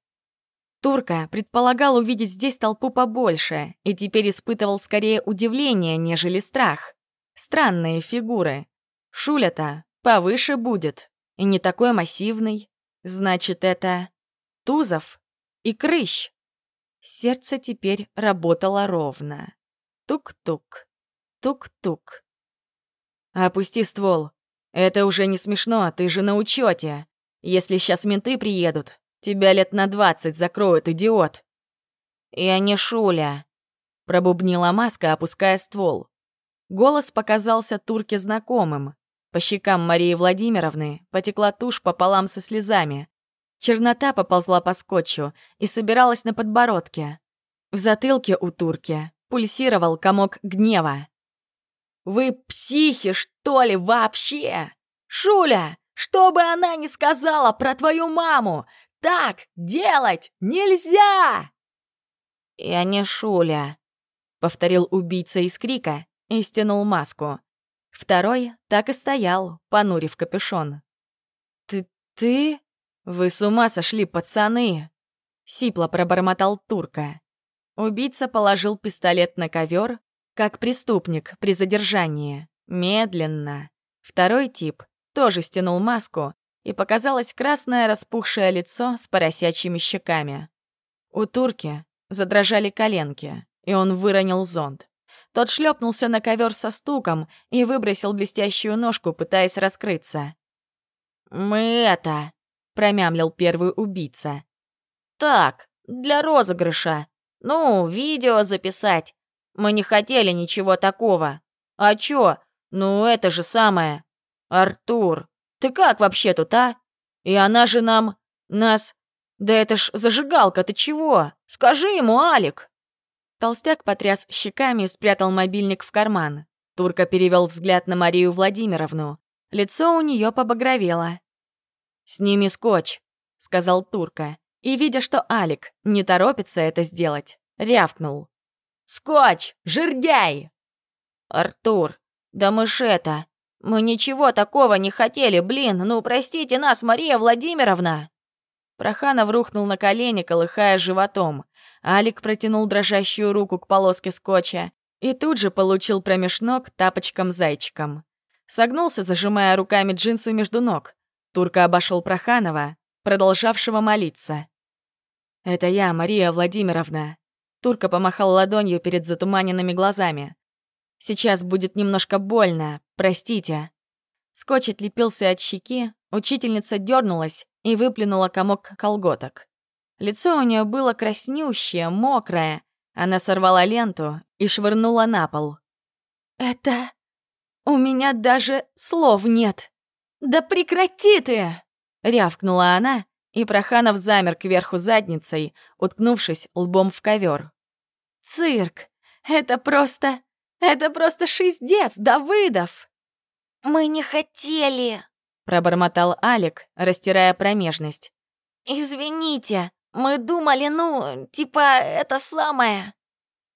Турка предполагал увидеть здесь толпу побольше и теперь испытывал скорее удивление, нежели страх. Странные фигуры. Шуля-то повыше будет. И не такой массивный. Значит, это Тузов и Крыщ. Сердце теперь работало ровно. Тук-тук, тук-тук. «Опусти ствол. Это уже не смешно, ты же на учете. Если сейчас менты приедут, тебя лет на двадцать закроют, идиот». «Я не Шуля», — пробубнила маска, опуская ствол. Голос показался Турке знакомым. По щекам Марии Владимировны потекла тушь пополам со слезами. Чернота поползла по скотчу и собиралась на подбородке. В затылке у Турки пульсировал комок гнева. «Вы психи, что ли, вообще? Шуля, что бы она ни сказала про твою маму, так делать нельзя!» «Я не Шуля», — повторил убийца из крика и стянул маску. Второй так и стоял, понурив капюшон. «Ты... ты...» «Вы с ума сошли, пацаны!» Сипло пробормотал Турка. Убийца положил пистолет на ковер, как преступник при задержании. Медленно. Второй тип тоже стянул маску, и показалось красное распухшее лицо с поросячьими щеками. У Турки задрожали коленки, и он выронил зонт. Тот шлепнулся на ковер со стуком и выбросил блестящую ножку, пытаясь раскрыться. «Мы это...» — промямлил первый убийца. «Так, для розыгрыша. Ну, видео записать. Мы не хотели ничего такого. А чё? Ну, это же самое. Артур, ты как вообще тут, а? И она же нам... нас... Да это ж зажигалка, ты чего? Скажи ему, Алик!» Толстяк потряс щеками и спрятал мобильник в карман. Турка перевел взгляд на Марию Владимировну. Лицо у нее побагровело. «Сними скотч», — сказал Турка. И, видя, что Алик не торопится это сделать, рявкнул. «Скотч! Жердяй!» «Артур, да мы ж это... Мы ничего такого не хотели, блин! Ну, простите нас, Мария Владимировна!» Проханов рухнул на колени, колыхая животом. Алик протянул дрожащую руку к полоске скотча и тут же получил промеж ног тапочком-зайчиком. Согнулся, зажимая руками джинсы между ног. Турка обошел Проханова, продолжавшего молиться. «Это я, Мария Владимировна». Турка помахал ладонью перед затуманенными глазами. «Сейчас будет немножко больно, простите». Скотч отлепился от щеки, учительница дернулась и выплюнула комок колготок. Лицо у нее было краснющее, мокрое. Она сорвала ленту и швырнула на пол. «Это... у меня даже слов нет. Да прекрати ты!» Рявкнула она, и Проханов замер кверху задницей, уткнувшись лбом в ковер. «Цирк! Это просто... Это просто шиздец, Давыдов!» «Мы не хотели!» — пробормотал Алик, растирая промежность. «Извините, мы думали, ну, типа, это самое...»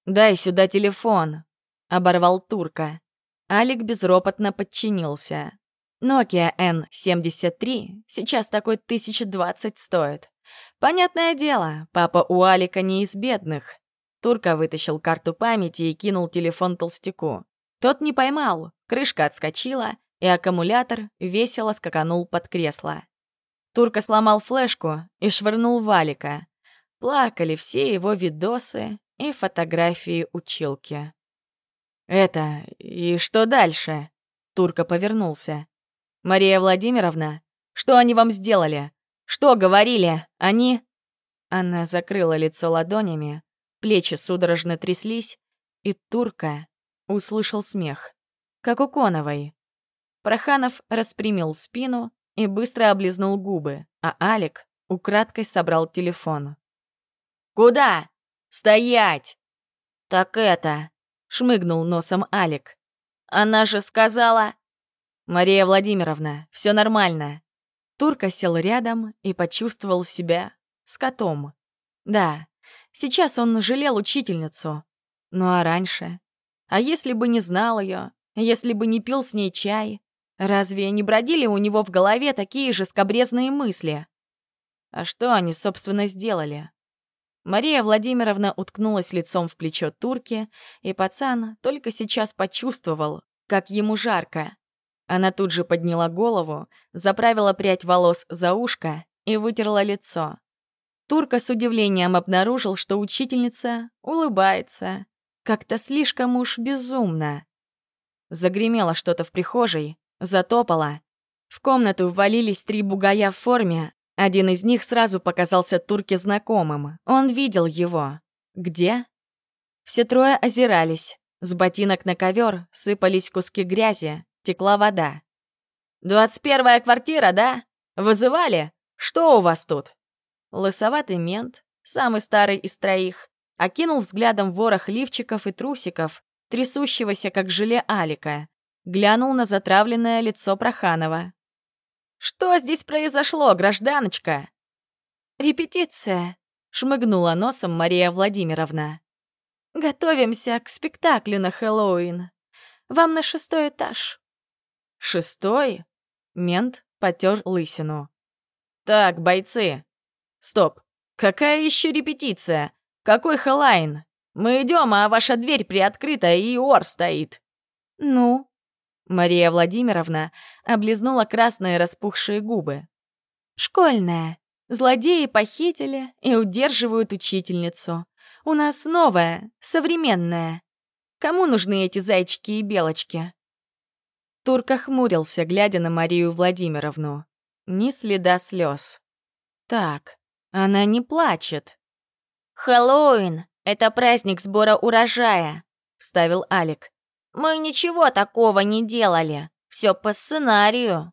«Дай сюда телефон», — оборвал турка. Алик безропотно подчинился. Nokia N73 сейчас такой 1020 стоит. Понятное дело, папа у Алика не из бедных. Турка вытащил карту памяти и кинул телефон толстяку. Тот не поймал, крышка отскочила, и аккумулятор весело скаканул под кресло. Турка сломал флешку и швырнул валика. Плакали все его видосы и фотографии училки. «Это... и что дальше?» Турка повернулся. «Мария Владимировна, что они вам сделали? Что говорили? Они...» Она закрыла лицо ладонями, плечи судорожно тряслись, и Турка услышал смех, как у Коновой. Проханов распрямил спину и быстро облизнул губы, а Алик украдкой собрал телефон. «Куда? Стоять!» «Так это...» — шмыгнул носом Алик. «Она же сказала...» «Мария Владимировна, все нормально». Турка сел рядом и почувствовал себя с котом. Да, сейчас он жалел учительницу. Ну а раньше? А если бы не знал ее, если бы не пил с ней чай, Разве не бродили у него в голове такие же скобрезные мысли? А что они, собственно, сделали? Мария Владимировна уткнулась лицом в плечо турки, и пацан только сейчас почувствовал, как ему жарко. Она тут же подняла голову, заправила прядь волос за ушко и вытерла лицо. Турка с удивлением обнаружил, что учительница улыбается. Как-то слишком уж безумно. Загремело что-то в прихожей, Затопало. В комнату ввалились три бугая в форме. Один из них сразу показался турке знакомым. Он видел его. Где? Все трое озирались. С ботинок на ковер сыпались куски грязи, текла вода. «Двадцать первая квартира, да? Вызывали? Что у вас тут?» Лысоватый мент, самый старый из троих, окинул взглядом ворох лифчиков и трусиков, трясущегося как желе Алика, глянул на затравленное лицо Проханова. «Что здесь произошло, гражданочка?» «Репетиция», — шмыгнула носом Мария Владимировна. «Готовимся к спектаклю на Хэллоуин. Вам на шестой этаж». «Шестой?» — мент потер лысину. «Так, бойцы. Стоп. Какая еще репетиция? Какой Хэллоуин? Мы идем, а ваша дверь приоткрыта, и ор стоит». «Ну?» Мария Владимировна облизнула красные распухшие губы. «Школьная. Злодеи похитили и удерживают учительницу. У нас новая, современная. Кому нужны эти зайчики и белочки?» Турка хмурился, глядя на Марию Владимировну. Ни следа слез. «Так, она не плачет». «Хэллоуин — это праздник сбора урожая», — вставил Алик. Мы ничего такого не делали. Все по сценарию.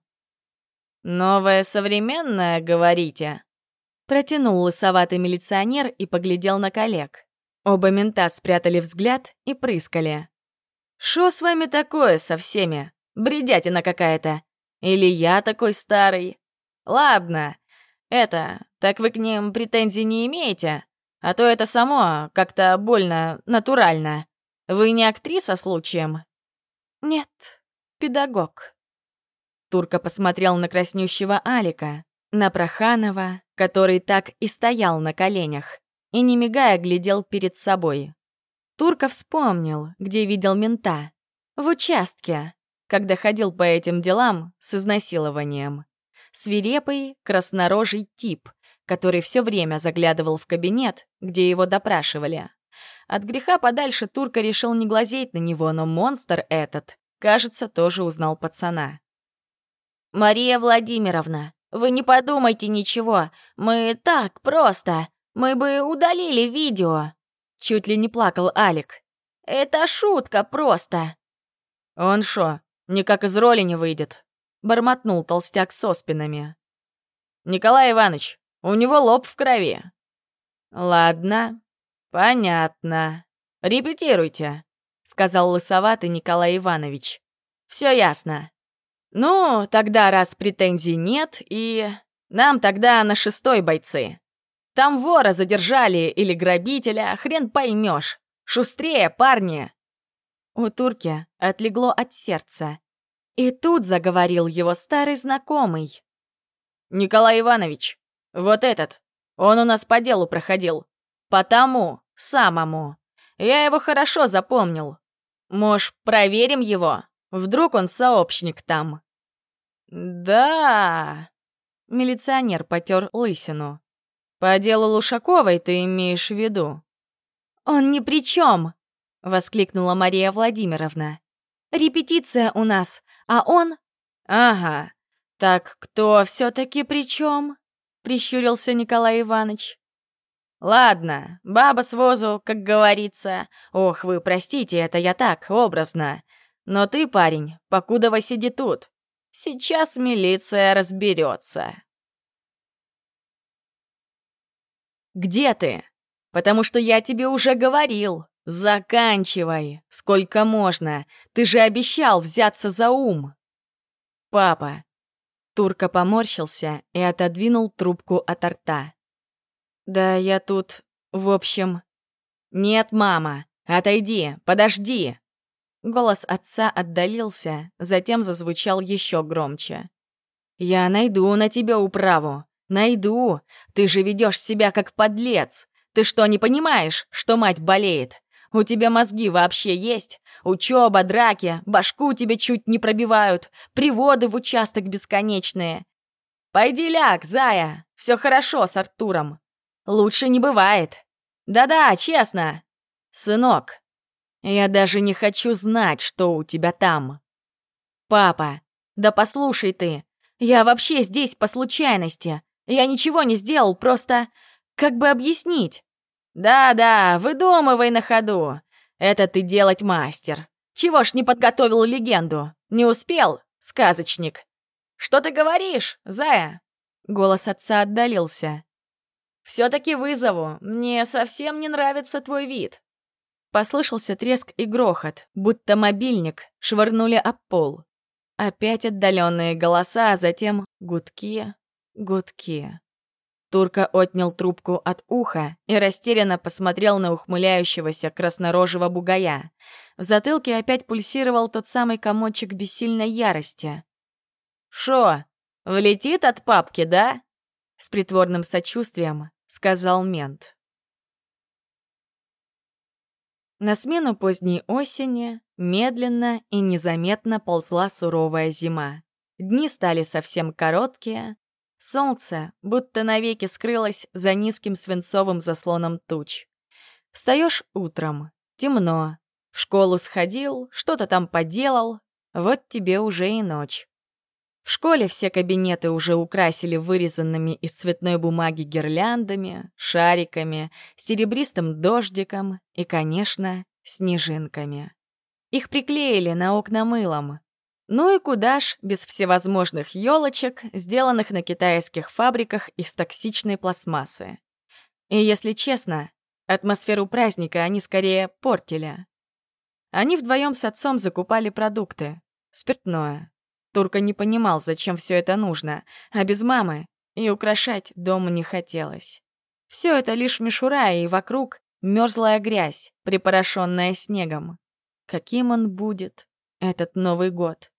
«Новое современное, говорите?» Протянул лысоватый милиционер и поглядел на коллег. Оба мента спрятали взгляд и прыскали. «Шо с вами такое со всеми? Бредятина какая-то. Или я такой старый? Ладно, это, так вы к ним претензий не имеете? А то это само как-то больно натурально. Вы не актриса случаем?» «Нет, педагог». Турка посмотрел на краснющего Алика, на Проханова, который так и стоял на коленях, и, не мигая, глядел перед собой. Турка вспомнил, где видел мента. В участке, когда ходил по этим делам с изнасилованием. Свирепый, краснорожий тип, который все время заглядывал в кабинет, где его допрашивали. От греха подальше Турка решил не глазеть на него, но монстр этот, кажется, тоже узнал пацана. «Мария Владимировна, вы не подумайте ничего. Мы так, просто. Мы бы удалили видео». Чуть ли не плакал Алик. «Это шутка просто». «Он шо, никак из роли не выйдет?» Бормотнул толстяк со спинами. Николай Иванович, у него лоб в крови». «Ладно, понятно. Репетируйте», — сказал лысоватый Николай Иванович. «Все ясно. Ну, тогда раз претензий нет, и... Нам тогда на шестой бойцы. Там вора задержали или грабителя, хрен поймешь. Шустрее, парни!» У турки отлегло от сердца. И тут заговорил его старый знакомый. «Николай Иванович, вот этот, он у нас по делу проходил. По тому, самому. Я его хорошо запомнил. Может, проверим его? Вдруг он сообщник там?» «Да...» Милиционер потер лысину. «По делу Лушаковой ты имеешь в виду?» «Он ни при чем!» — воскликнула Мария Владимировна. «Репетиция у нас, а он...» «Ага, так кто все-таки при чем?» — прищурился Николай Иванович. «Ладно, баба с возу, как говорится. Ох, вы простите, это я так, образно. Но ты, парень, покудова сиди тут. Сейчас милиция разберется. «Где ты? Потому что я тебе уже говорил. Заканчивай. Сколько можно. Ты же обещал взяться за ум». «Папа». Турка поморщился и отодвинул трубку от рта. «Да я тут... в общем...» «Нет, мама, отойди, подожди!» Голос отца отдалился, затем зазвучал еще громче. «Я найду на тебя управу. Найду. Ты же ведешь себя как подлец. Ты что, не понимаешь, что мать болеет? У тебя мозги вообще есть? Учеба, драки, башку тебе чуть не пробивают, приводы в участок бесконечные. Пойди ляг, зая, все хорошо с Артуром. Лучше не бывает. Да-да, честно. Сынок, я даже не хочу знать, что у тебя там. Папа, да послушай ты, я вообще здесь по случайности. Я ничего не сделал, просто... Как бы объяснить? Да-да, выдумывай на ходу. Это ты делать мастер. Чего ж не подготовил легенду? Не успел, сказочник? Что ты говоришь, зая? Голос отца отдалился. «Все-таки вызову. Мне совсем не нравится твой вид. Послышался треск и грохот, будто мобильник швырнули об пол. Опять отдаленные голоса, а затем гудки, гудки. Турка отнял трубку от уха и растерянно посмотрел на ухмыляющегося краснорожего бугая. В затылке опять пульсировал тот самый комочек бессильной ярости. «Шо, влетит от папки, да?» С притворным сочувствием сказал мент. На смену поздней осени медленно и незаметно ползла суровая зима. Дни стали совсем короткие. Солнце будто навеки скрылось за низким свинцовым заслоном туч. Встаешь утром, темно, в школу сходил, что-то там поделал, вот тебе уже и ночь. В школе все кабинеты уже украсили вырезанными из цветной бумаги гирляндами, шариками, серебристым дождиком и, конечно, снежинками. Их приклеили на окна мылом. Ну и куда ж без всевозможных елочек, сделанных на китайских фабриках из токсичной пластмассы. И если честно, атмосферу праздника они скорее портили. Они вдвоем с отцом закупали продукты, спиртное, Турка не понимал, зачем все это нужно, а без мамы и украшать дом не хотелось. Все это лишь мишура, и вокруг мерзлая грязь, припорошенная снегом. Каким он будет, этот Новый год?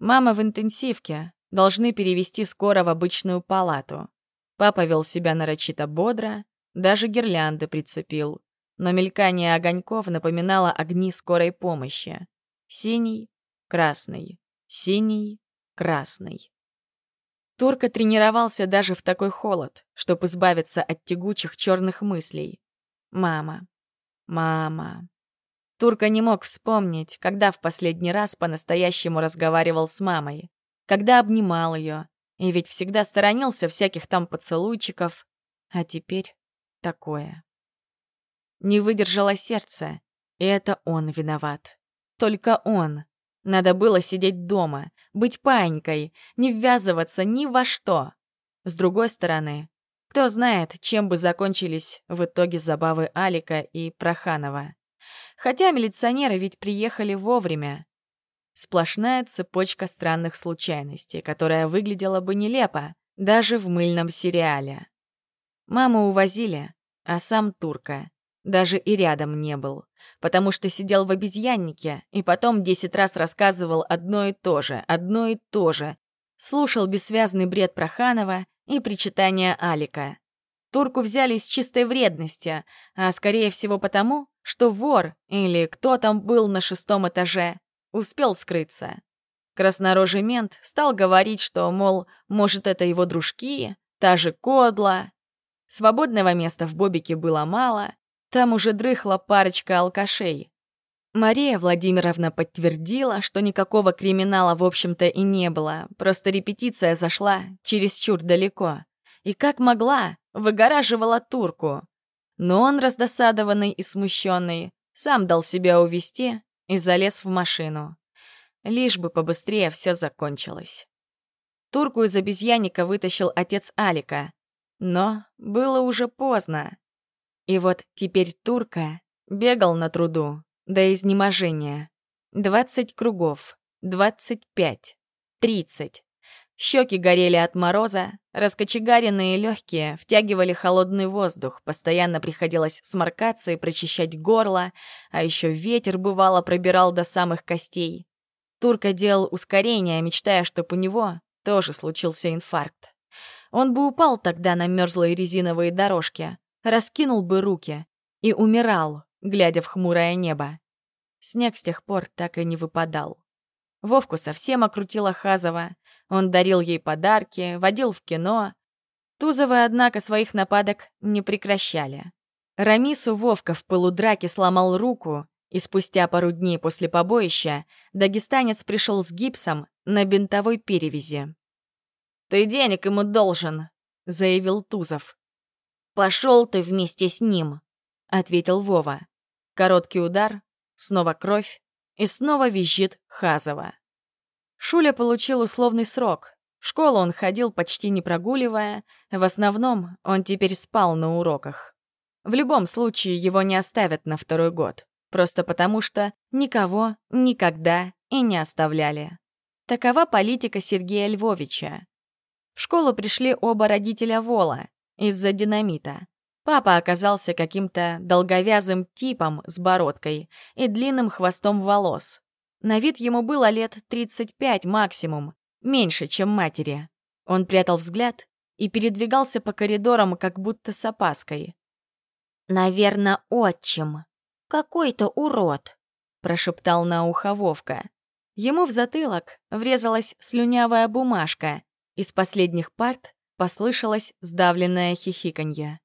Мама в интенсивке, должны перевести скоро в обычную палату. Папа вел себя нарочито бодро, даже гирлянды прицепил. Но мелькание огоньков напоминало огни скорой помощи. Синий, красный синий, красный. Турка тренировался даже в такой холод, чтобы избавиться от тягучих черных мыслей. Мама. Мама. Турка не мог вспомнить, когда в последний раз по-настоящему разговаривал с мамой, когда обнимал ее, и ведь всегда сторонился всяких там поцелуйчиков, а теперь такое. Не выдержало сердце, и это он виноват. Только он. Надо было сидеть дома, быть паинькой, не ввязываться ни во что. С другой стороны, кто знает, чем бы закончились в итоге забавы Алика и Проханова. Хотя милиционеры ведь приехали вовремя. Сплошная цепочка странных случайностей, которая выглядела бы нелепо, даже в мыльном сериале. Маму увозили, а сам турка даже и рядом не был, потому что сидел в обезьяннике и потом десять раз рассказывал одно и то же, одно и то же, слушал бессвязный бред Проханова и причитания Алика. Турку взяли из чистой вредности, а скорее всего потому, что вор, или кто там был на шестом этаже, успел скрыться. Краснорожий мент стал говорить, что, мол, может, это его дружки, та же Кодла. Свободного места в Бобике было мало, там уже дрыхла парочка алкашей. Мария Владимировна подтвердила, что никакого криминала, в общем-то, и не было, просто репетиция зашла чересчур далеко. И как могла, выгораживала турку. Но он, раздосадованный и смущенный, сам дал себя увести и залез в машину. Лишь бы побыстрее все закончилось. Турку из обезьянника вытащил отец Алика. Но было уже поздно. И вот теперь Турка бегал на труду до изнеможения. Двадцать кругов, двадцать пять, тридцать. Щеки горели от мороза, раскочегаренные легкие втягивали холодный воздух, постоянно приходилось сморкаться и прочищать горло, а еще ветер бывало пробирал до самых костей. Турка делал ускорение, мечтая, чтобы у него тоже случился инфаркт. Он бы упал тогда на мерзлые резиновые дорожки, раскинул бы руки и умирал, глядя в хмурое небо. Снег с тех пор так и не выпадал. Вовку совсем окрутила Хазова. Он дарил ей подарки, водил в кино. Тузовы, однако, своих нападок не прекращали. Рамису Вовка в полудраке сломал руку, и спустя пару дней после побоища дагестанец пришел с гипсом на бинтовой перевязи. «Ты денег ему должен», — заявил Тузов. «Пошел ты вместе с ним», — ответил Вова. Короткий удар, снова кровь, и снова визжит Хазова. Шуля получил условный срок. В школу он ходил почти не прогуливая, в основном он теперь спал на уроках. В любом случае его не оставят на второй год, просто потому что никого никогда и не оставляли. Такова политика Сергея Львовича. В школу пришли оба родителя Вола, из-за динамита. Папа оказался каким-то долговязым типом с бородкой и длинным хвостом волос. На вид ему было лет 35 максимум, меньше, чем матери. Он прятал взгляд и передвигался по коридорам, как будто с опаской. «Наверно, отчим. Какой-то урод», — прошептал на ухо Вовка. Ему в затылок врезалась слюнявая бумажка. Из последних парт послышалось сдавленное хихиканье.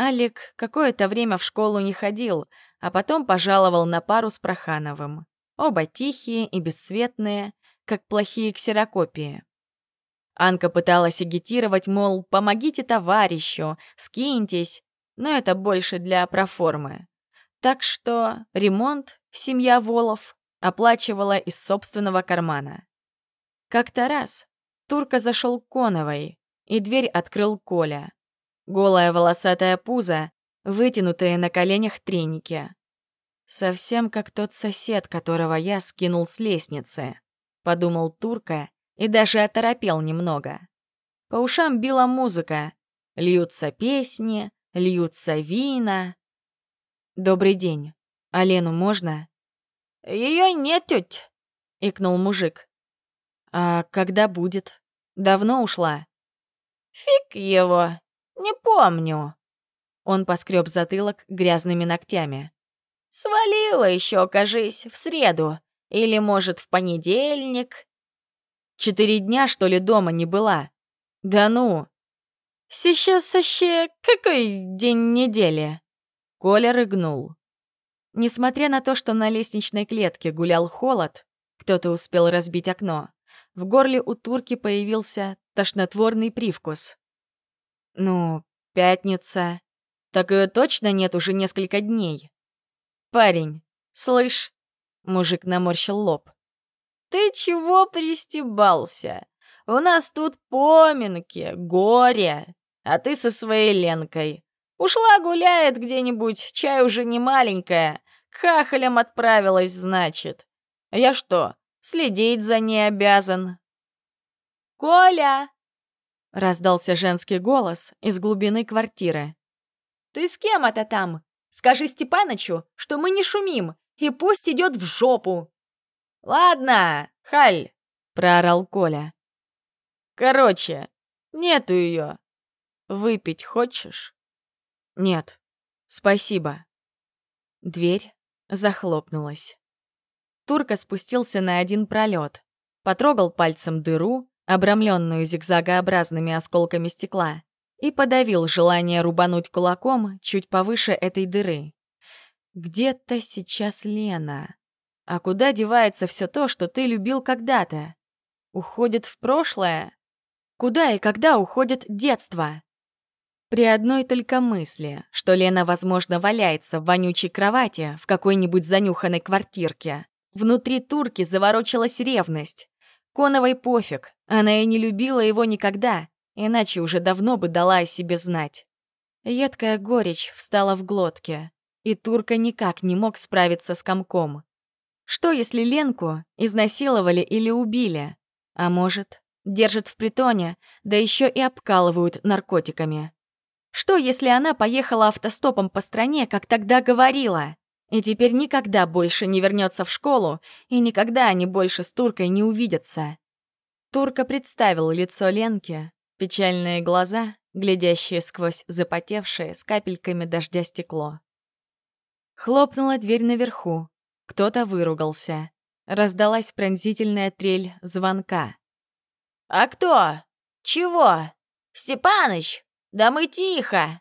Алик какое-то время в школу не ходил, а потом пожаловал на пару с Прохановым. Оба тихие и бесцветные, как плохие ксерокопии. Анка пыталась агитировать, мол, помогите товарищу, скиньтесь, но это больше для проформы. Так что ремонт семья Волов оплачивала из собственного кармана. Как-то раз Турка зашел к Коновой, и дверь открыл Коля. Голая волосатая пузо, вытянутые на коленях треники. Совсем как тот сосед, которого я скинул с лестницы, подумал Турка и даже оторопел немного. По ушам била музыка, льются песни, льются вина. «Добрый день. А Лену можно?» «Ее нет, тють», — икнул мужик. «А когда будет? Давно ушла?» «Фиг его! Не помню!» Он поскреб затылок грязными ногтями. «Свалила еще, кажись, в среду. Или, может, в понедельник?» «Четыре дня, что ли, дома не была?» «Да ну!» «Сейчас вообще какой день недели?» Коля рыгнул. Несмотря на то, что на лестничной клетке гулял холод, кто-то успел разбить окно, в горле у турки появился тошнотворный привкус. «Ну, пятница. Так ее точно нет уже несколько дней?» «Парень, слышь?» — мужик наморщил лоб. «Ты чего пристебался? У нас тут поминки, горе, а ты со своей Ленкой. Ушла гуляет где-нибудь, чай уже не маленькая, к хахалям отправилась, значит. Я что, следить за ней обязан?» «Коля!» — раздался женский голос из глубины квартиры. «Ты с кем это там? Скажи Степанычу, что мы не шумим, и пусть идет в жопу!» «Ладно, Халь!» — проорал Коля. «Короче, нету ее. Выпить хочешь?» «Нет, спасибо». Дверь захлопнулась. Турка спустился на один пролет, потрогал пальцем дыру, обрамленную зигзагообразными осколками стекла, и подавил желание рубануть кулаком чуть повыше этой дыры. «Где-то сейчас Лена. А куда девается все то, что ты любил когда-то? Уходит в прошлое? Куда и когда уходит детство?» При одной только мысли, что Лена, возможно, валяется в вонючей кровати в какой-нибудь занюханной квартирке, внутри турки заворочилась ревность. Коновой пофиг, она и не любила его никогда, иначе уже давно бы дала о себе знать. Едкая горечь встала в глотке, и Турка никак не мог справиться с комком. Что, если Ленку изнасиловали или убили? А может, держат в притоне, да еще и обкалывают наркотиками? Что, если она поехала автостопом по стране, как тогда говорила? И теперь никогда больше не вернется в школу, и никогда они больше с Туркой не увидятся. Турка представил лицо Ленки, печальные глаза, глядящие сквозь запотевшее с капельками дождя стекло. Хлопнула дверь наверху. Кто-то выругался. Раздалась пронзительная трель звонка. «А кто? Чего? Степаныч? Да мы тихо!»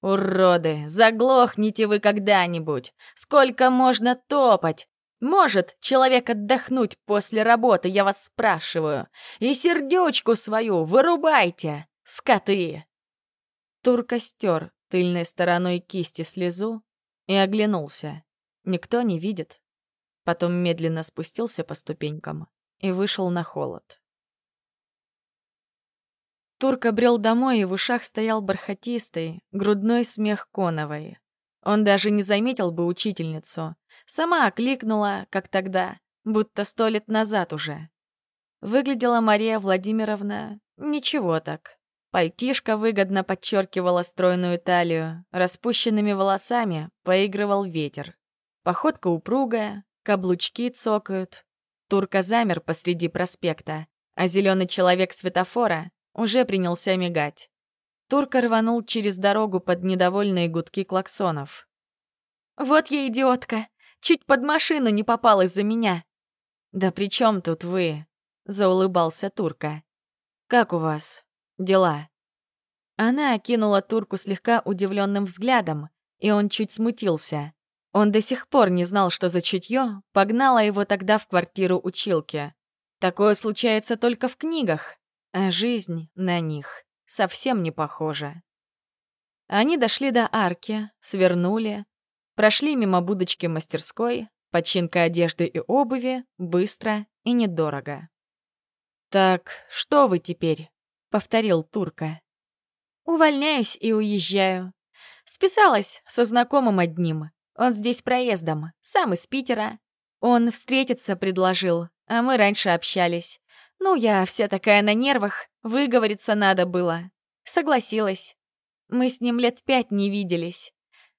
«Уроды, заглохните вы когда-нибудь! Сколько можно топать? Может человек отдохнуть после работы, я вас спрашиваю? И сердючку свою вырубайте, скоты!» Турка стер тыльной стороной кисти слезу и оглянулся. Никто не видит. Потом медленно спустился по ступенькам и вышел на холод. Турка брел домой, и в ушах стоял бархатистый, грудной смех Коновой. Он даже не заметил бы учительницу. Сама окликнула, как тогда, будто сто лет назад уже. Выглядела Мария Владимировна ничего так. Пальтишка выгодно подчеркивала стройную талию, распущенными волосами поигрывал ветер. Походка упругая, каблучки цокают. Турка замер посреди проспекта, а зеленый человек светофора уже принялся мигать. Турка рванул через дорогу под недовольные гудки клаксонов. «Вот я идиотка! Чуть под машину не попал из-за меня!» «Да при чем тут вы?» — заулыбался Турка. «Как у вас дела?» Она окинула Турку слегка удивленным взглядом, и он чуть смутился. Он до сих пор не знал, что за чутье погнало его тогда в квартиру училки. Такое случается только в книгах, а жизнь на них совсем не похожа. Они дошли до арки, свернули, прошли мимо будочки мастерской, починка одежды и обуви, быстро и недорого. «Так, что вы теперь?» — повторил Турка. «Увольняюсь и уезжаю. Списалась со знакомым одним. Он здесь проездом, сам из Питера. Он встретиться предложил, а мы раньше общались. Ну, я вся такая на нервах, выговориться надо было. Согласилась. Мы с ним лет пять не виделись.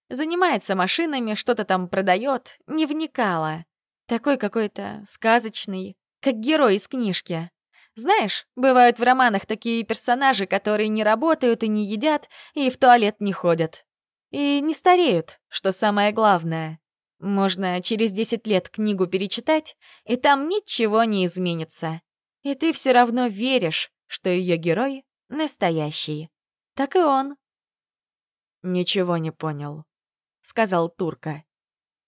Занимается машинами, что-то там продает, не вникала. Такой какой-то сказочный, как герой из книжки. Знаешь, бывают в романах такие персонажи, которые не работают и не едят, и в туалет не ходят. И не стареют, что самое главное. Можно через 10 лет книгу перечитать, и там ничего не изменится. И ты все равно веришь, что ее герой настоящий. Так и он. «Ничего не понял», — сказал Турка.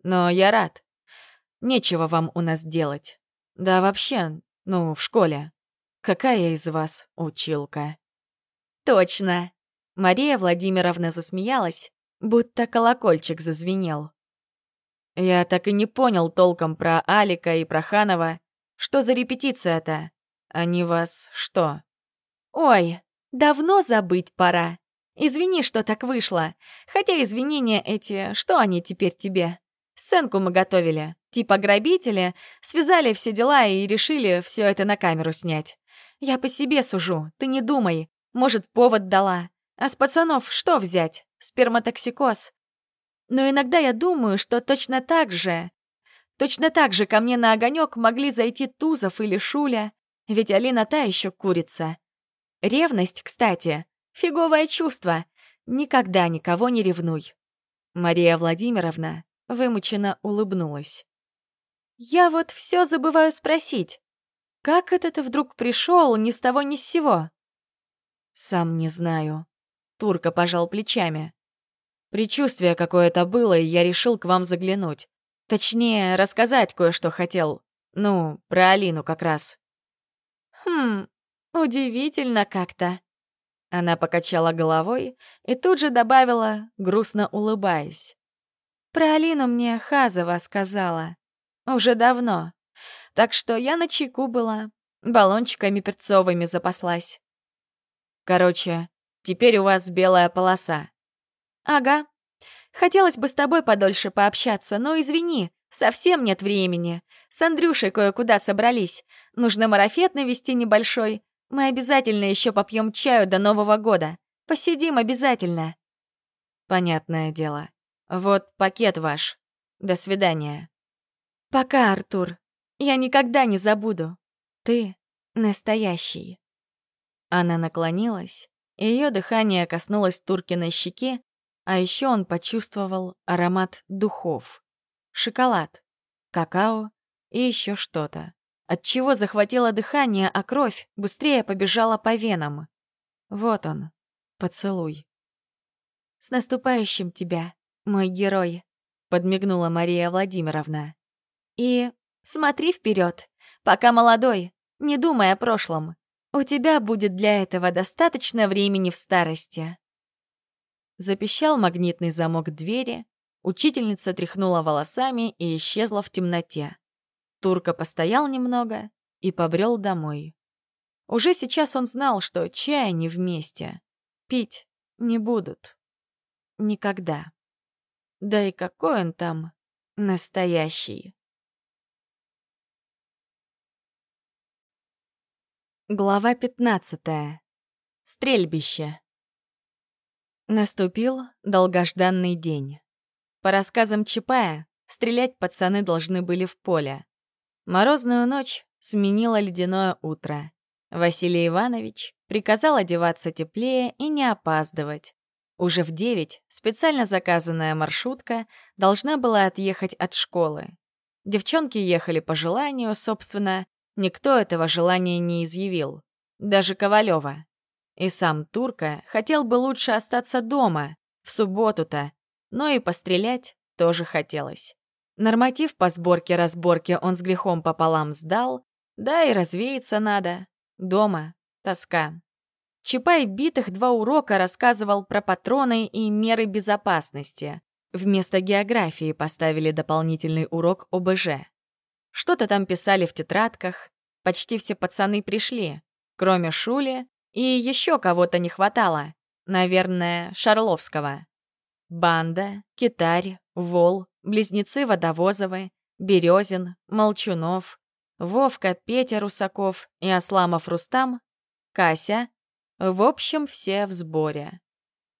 «Но я рад. Нечего вам у нас делать. Да вообще, ну, в школе. Какая из вас училка?» «Точно!» Мария Владимировна засмеялась, будто колокольчик зазвенел. «Я так и не понял толком про Алика и про Ханова. Что за репетиция-то? Они вас что? Ой, давно забыть пора. Извини, что так вышло. Хотя извинения эти, что они теперь тебе? Сценку мы готовили, типа грабители, связали все дела и решили все это на камеру снять. Я по себе сужу, ты не думай. Может, повод дала. А с пацанов что взять? Сперматоксикоз. Но иногда я думаю, что точно так же... Точно так же ко мне на огонек могли зайти Тузов или Шуля, ведь Алина та еще курица. Ревность, кстати, фиговое чувство. Никогда никого не ревнуй. Мария Владимировна вымученно улыбнулась. Я вот все забываю спросить. Как это ты вдруг пришел ни с того ни с сего? Сам не знаю. Турка пожал плечами. Причувствие какое-то было, и я решил к вам заглянуть. Точнее, рассказать кое-что хотел. Ну, про Алину как раз. Хм, удивительно как-то. Она покачала головой и тут же добавила, грустно улыбаясь. Про Алину мне Хазова сказала. Уже давно. Так что я на чайку была. Баллончиками перцовыми запаслась. Короче, Теперь у вас белая полоса». «Ага. Хотелось бы с тобой подольше пообщаться, но извини, совсем нет времени. С Андрюшей кое-куда собрались. Нужно марафет навести небольшой. Мы обязательно еще попьем чаю до Нового года. Посидим обязательно». «Понятное дело. Вот пакет ваш. До свидания». «Пока, Артур. Я никогда не забуду. Ты настоящий». Она наклонилась ее дыхание коснулось Туркиной щеки, а еще он почувствовал аромат духов. Шоколад, какао и еще что-то. Отчего захватило дыхание, а кровь быстрее побежала по венам. Вот он, поцелуй. «С наступающим тебя, мой герой», — подмигнула Мария Владимировна. «И смотри вперед, пока молодой, не думай о прошлом. У тебя будет для этого достаточно времени в старости. Запищал магнитный замок двери, учительница тряхнула волосами и исчезла в темноте. Турка постоял немного и побрел домой. Уже сейчас он знал, что чая не вместе. Пить не будут. Никогда. Да и какой он там настоящий. Глава 15. Стрельбище. Наступил долгожданный день. По рассказам Чапая, стрелять пацаны должны были в поле. Морозную ночь сменило ледяное утро. Василий Иванович приказал одеваться теплее и не опаздывать. Уже в девять специально заказанная маршрутка должна была отъехать от школы. Девчонки ехали по желанию, собственно, Никто этого желания не изъявил. Даже Ковалева. И сам Турка хотел бы лучше остаться дома, в субботу-то, но и пострелять тоже хотелось. Норматив по сборке-разборке он с грехом пополам сдал, да и развеяться надо. Дома тоска. Чапай битых два урока рассказывал про патроны и меры безопасности. Вместо географии поставили дополнительный урок ОБЖ. Что-то там писали в тетрадках. Почти все пацаны пришли, кроме Шули, и еще кого-то не хватало. Наверное, Шарловского. Банда, Китарь, Вол, Близнецы Водовозовы, Березин, Молчунов, Вовка, Петя Русаков и Асламов Рустам, Кася. В общем, все в сборе.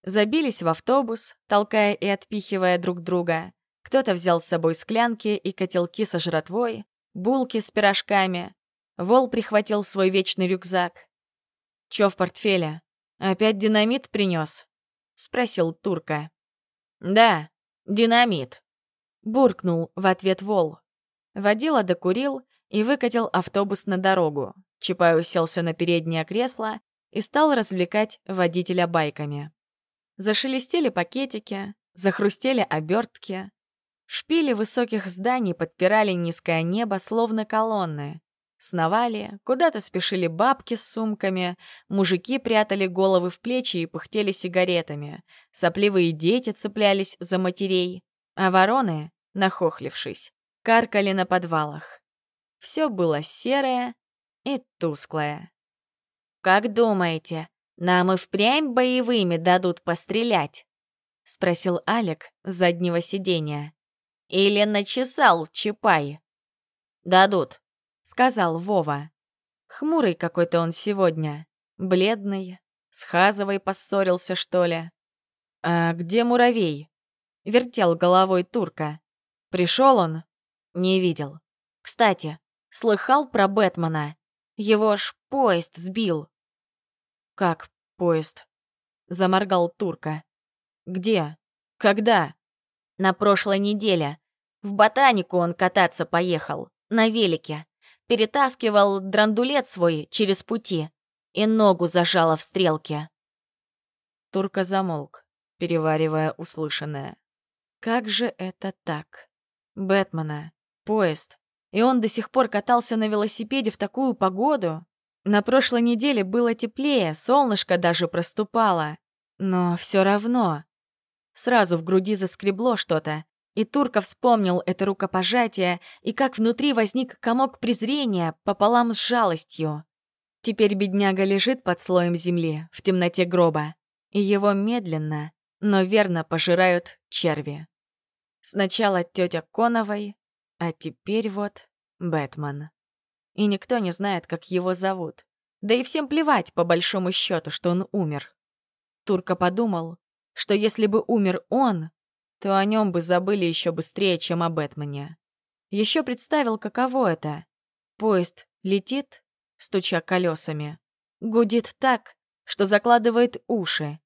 Забились в автобус, толкая и отпихивая друг друга. Кто-то взял с собой склянки и котелки со жратвой, булки с пирожками. Вол прихватил свой вечный рюкзак. «Чё в портфеле? Опять динамит принёс?» — спросил Турка. «Да, динамит», — буркнул в ответ Вол. Водила докурил и выкатил автобус на дорогу. Чапай уселся на переднее кресло и стал развлекать водителя байками. Зашелестели пакетики, захрустели обертки. Шпили высоких зданий подпирали низкое небо, словно колонны. Сновали, куда-то спешили бабки с сумками, мужики прятали головы в плечи и пыхтели сигаретами, сопливые дети цеплялись за матерей, а вороны, нахохлившись, каркали на подвалах. Все было серое и тусклая. «Как думаете, нам и впрямь боевыми дадут пострелять?» — спросил Алик с заднего сиденья. «Или начесал Чапай?» «Дадут», — сказал Вова. Хмурый какой-то он сегодня, бледный, с Хазовой поссорился, что ли. «А где муравей?» — вертел головой турка. Пришел он? Не видел. Кстати, слыхал про Бэтмена? Его ж поезд сбил. «Как поезд?» — заморгал турка. «Где? Когда?» «На прошлой неделе. В ботанику он кататься поехал. На велике. Перетаскивал драндулет свой через пути. И ногу зажало в стрелке». Турка замолк, переваривая услышанное. «Как же это так? Бэтмена, поезд. И он до сих пор катался на велосипеде в такую погоду?» На прошлой неделе было теплее, солнышко даже проступало. Но все равно. Сразу в груди заскребло что-то, и Турка вспомнил это рукопожатие, и как внутри возник комок презрения пополам с жалостью. Теперь бедняга лежит под слоем земли, в темноте гроба, и его медленно, но верно пожирают черви. Сначала тетя Коновой, а теперь вот Бэтмен и никто не знает, как его зовут. Да и всем плевать, по большому счету, что он умер. Турка подумал, что если бы умер он, то о нем бы забыли еще быстрее, чем о Бэтмене. Еще представил, каково это. Поезд летит, стуча колесами, гудит так, что закладывает уши,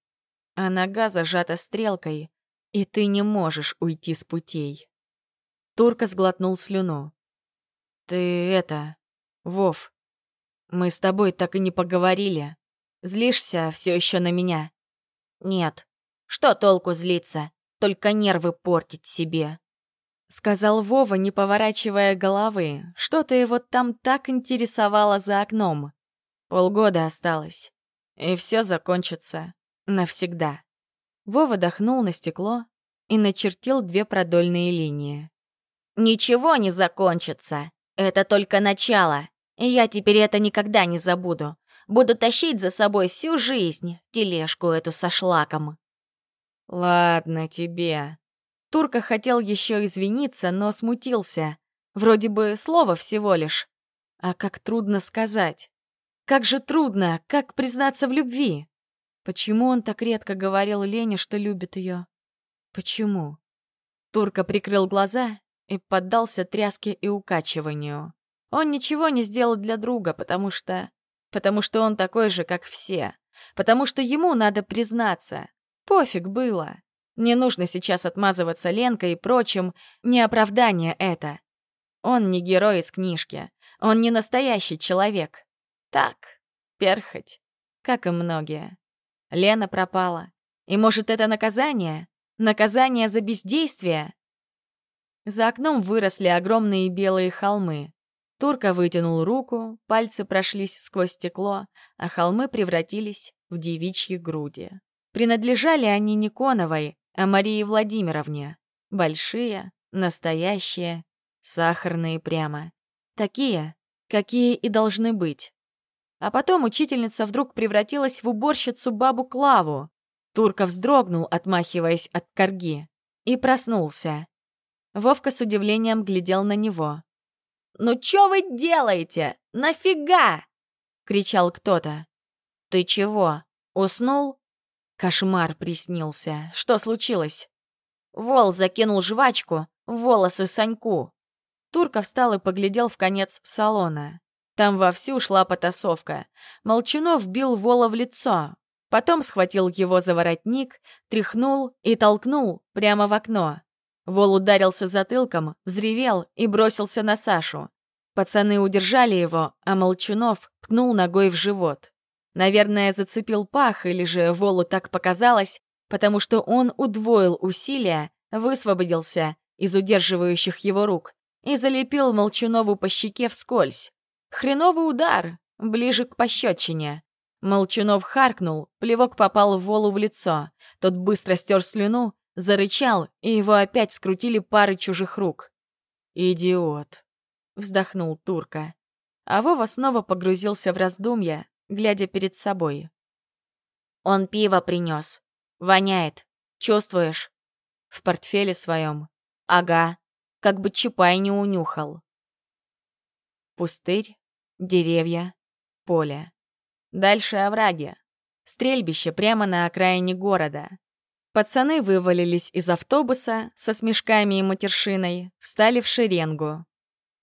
а нога зажата стрелкой, и ты не можешь уйти с путей. Турка сглотнул слюну. «Ты это... Вов, мы с тобой так и не поговорили. Злишься все еще на меня? Нет. Что толку злиться? Только нервы портить себе. Сказал Вова, не поворачивая головы. Что-то его там так интересовало за окном. Полгода осталось. И все закончится. Навсегда. Вова дохнул на стекло и начертил две продольные линии. «Ничего не закончится. Это только начало. И я теперь это никогда не забуду. Буду тащить за собой всю жизнь тележку эту со шлаком. Ладно тебе. Турка хотел еще извиниться, но смутился. Вроде бы слово всего лишь. А как трудно сказать. Как же трудно, как признаться в любви. Почему он так редко говорил Лене, что любит ее? Почему? Турка прикрыл глаза и поддался тряске и укачиванию. Он ничего не сделал для друга, потому что... Потому что он такой же, как все. Потому что ему надо признаться. Пофиг было. Не нужно сейчас отмазываться Ленкой и прочим, не оправдание это. Он не герой из книжки. Он не настоящий человек. Так, перхоть, как и многие. Лена пропала. И может, это наказание? Наказание за бездействие? За окном выросли огромные белые холмы. Турка вытянул руку, пальцы прошлись сквозь стекло, а холмы превратились в девичьи груди. Принадлежали они не Коновой, а Марии Владимировне. Большие, настоящие, сахарные прямо. Такие, какие и должны быть. А потом учительница вдруг превратилась в уборщицу бабу Клаву. Турка вздрогнул, отмахиваясь от корги, и проснулся. Вовка с удивлением глядел на него. «Ну чё вы делаете? Нафига?» — кричал кто-то. «Ты чего, уснул?» Кошмар приснился. Что случилось? Вол закинул жвачку в волосы Саньку. Турка встал и поглядел в конец салона. Там вовсю шла потасовка. Молчунов бил Вола в лицо. Потом схватил его за воротник, тряхнул и толкнул прямо в окно. Вол ударился затылком, взревел и бросился на Сашу. Пацаны удержали его, а Молчунов ткнул ногой в живот. Наверное, зацепил пах, или же Волу так показалось, потому что он удвоил усилия, высвободился из удерживающих его рук и залепил Молчунову по щеке вскользь. Хреновый удар, ближе к пощечине. Молчунов харкнул, плевок попал в Волу в лицо. Тот быстро стер слюну, зарычал, и его опять скрутили пары чужих рук. «Идиот», — вздохнул Турка. а Вова снова погрузился в раздумья, глядя перед собой. «Он пиво принес. Воняет. Чувствуешь?» В портфеле своем. «Ага. Как бы Чапай не унюхал». Пустырь, деревья, поле. Дальше овраги. Стрельбище прямо на окраине города. Пацаны вывалились из автобуса со смешками и матершиной, встали в шеренгу.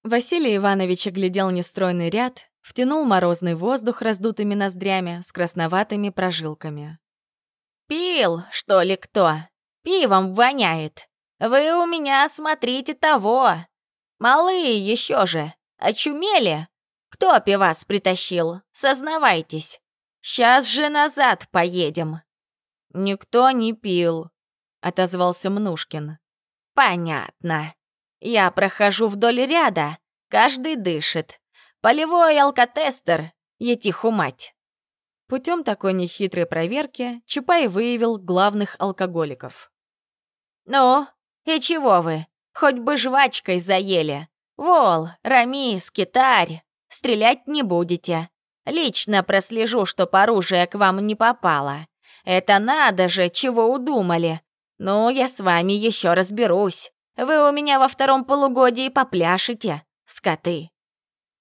Василий Иванович оглядел нестройный ряд, втянул морозный воздух раздутыми ноздрями с красноватыми прожилками. «Пил, что ли, кто? Пивом воняет. Вы у меня, смотрите, того. Малые еще же. Очумели? Кто пивас притащил? Сознавайтесь. Сейчас же назад поедем». «Никто не пил», — отозвался Мнушкин. «Понятно. Я прохожу вдоль ряда, каждый дышит. Полевой алкотестер, етиху мать». Путем такой нехитрой проверки Чапай выявил главных алкоголиков. «Ну, и чего вы? Хоть бы жвачкой заели. Вол, Рамис, Китарь. Стрелять не будете. Лично прослежу, чтоб оружие к вам не попало. Это надо же, чего удумали. Ну, я с вами еще разберусь. Вы у меня во втором полугодии попляшете, скоты».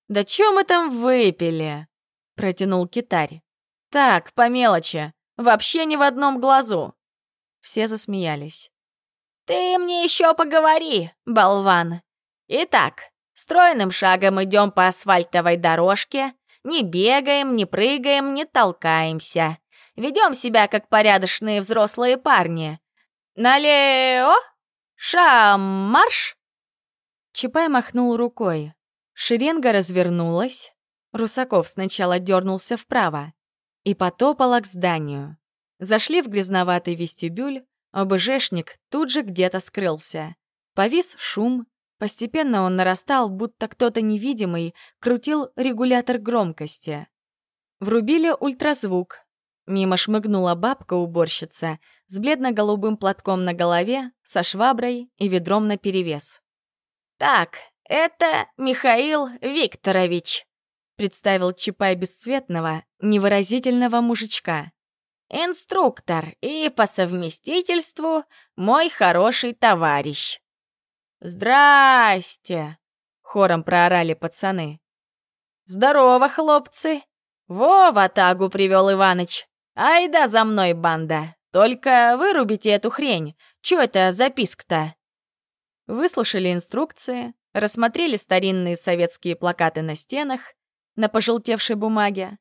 «Да чё мы там выпили?» — протянул китарь. «Так, по мелочи. Вообще ни в одном глазу». Все засмеялись. «Ты мне еще поговори, болван. Итак, стройным шагом идем по асфальтовой дорожке, не бегаем, не прыгаем, не толкаемся. Ведем себя как порядочные взрослые парни. Налео! Шам-марш!» Чапай махнул рукой. Шеренга развернулась. Русаков сначала дернулся вправо и потопала к зданию. Зашли в грязноватый вестибюль, ОБЖшник тут же где-то скрылся. Повис шум, постепенно он нарастал, будто кто-то невидимый крутил регулятор громкости. Врубили ультразвук, Мимо шмыгнула бабка-уборщица с бледно-голубым платком на голове, со шваброй и ведром наперевес. «Так, это Михаил Викторович», — представил Чапай бесцветного, невыразительного мужичка. «Инструктор и по совместительству мой хороший товарищ». «Здрасте!» — хором проорали пацаны. «Здорово, хлопцы! Во, в атагу привел Иваныч. «Ай да за мной, банда! Только вырубите эту хрень! Чё это записк-то?» Выслушали инструкции, рассмотрели старинные советские плакаты на стенах, на пожелтевшей бумаге.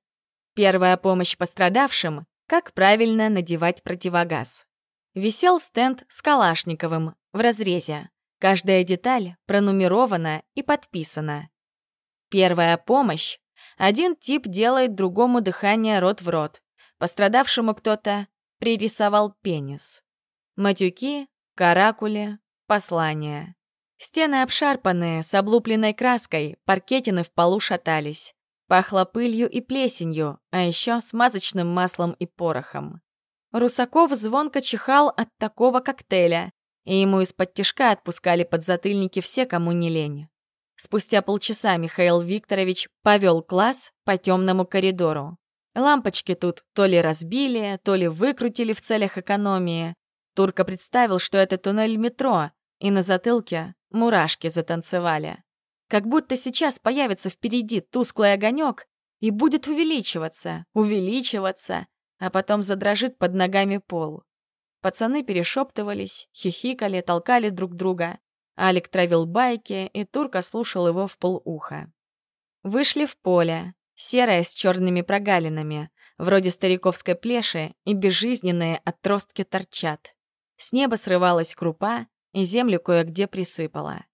Первая помощь пострадавшим — как правильно надевать противогаз. Висел стенд с Калашниковым в разрезе. Каждая деталь пронумерована и подписана. Первая помощь — один тип делает другому дыхание рот в рот. Пострадавшему кто-то пририсовал пенис. Матюки, каракули, послания. Стены обшарпанные, с облупленной краской, паркетины в полу шатались. Пахло пылью и плесенью, а еще смазочным маслом и порохом. Русаков звонко чихал от такого коктейля, и ему из-под тишка отпускали подзатыльники все, кому не лень. Спустя полчаса Михаил Викторович повел класс по темному коридору. Лампочки тут то ли разбили, то ли выкрутили в целях экономии. Турка представил, что это туннель метро, и на затылке мурашки затанцевали. Как будто сейчас появится впереди тусклый огонек и будет увеличиваться, увеличиваться, а потом задрожит под ногами пол. Пацаны перешептывались, хихикали, толкали друг друга. Алик травил байки, и Турка слушал его в полуха. Вышли в поле, серая с черными прогалинами, вроде стариковской плеши, и безжизненные отростки торчат. С неба срывалась крупа, и землю кое-где присыпала.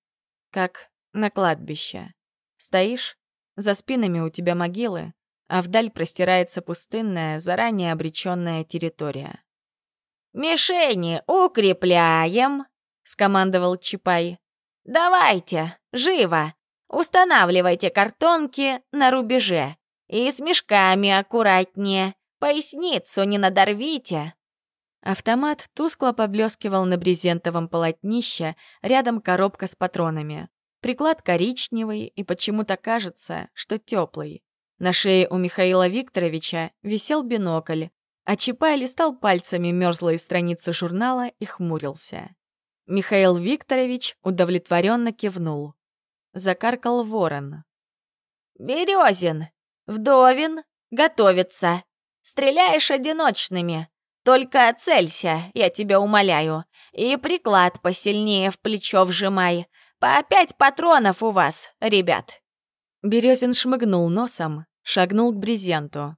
Как на кладбище. Стоишь, за спинами у тебя могилы, а вдаль простирается пустынная, заранее обреченная территория. «Мишени укрепляем!» — скомандовал Чапай. «Давайте, живо! Устанавливайте картонки на рубеже. И с мешками аккуратнее. Поясницу не надорвите. Автомат тускло поблескивал на брезентовом полотнище, рядом коробка с патронами. Приклад коричневый и почему-то кажется, что теплый. На шее у Михаила Викторовича висел бинокль, а Чапай листал пальцами мерзлые страницы журнала и хмурился. Михаил Викторович удовлетворенно кивнул. Закаркал ворон. «Березин! Вдовин! Готовится! Стреляешь одиночными! Только целься, я тебя умоляю, и приклад посильнее в плечо вжимай. По пять патронов у вас, ребят!» Березин шмыгнул носом, шагнул к брезенту.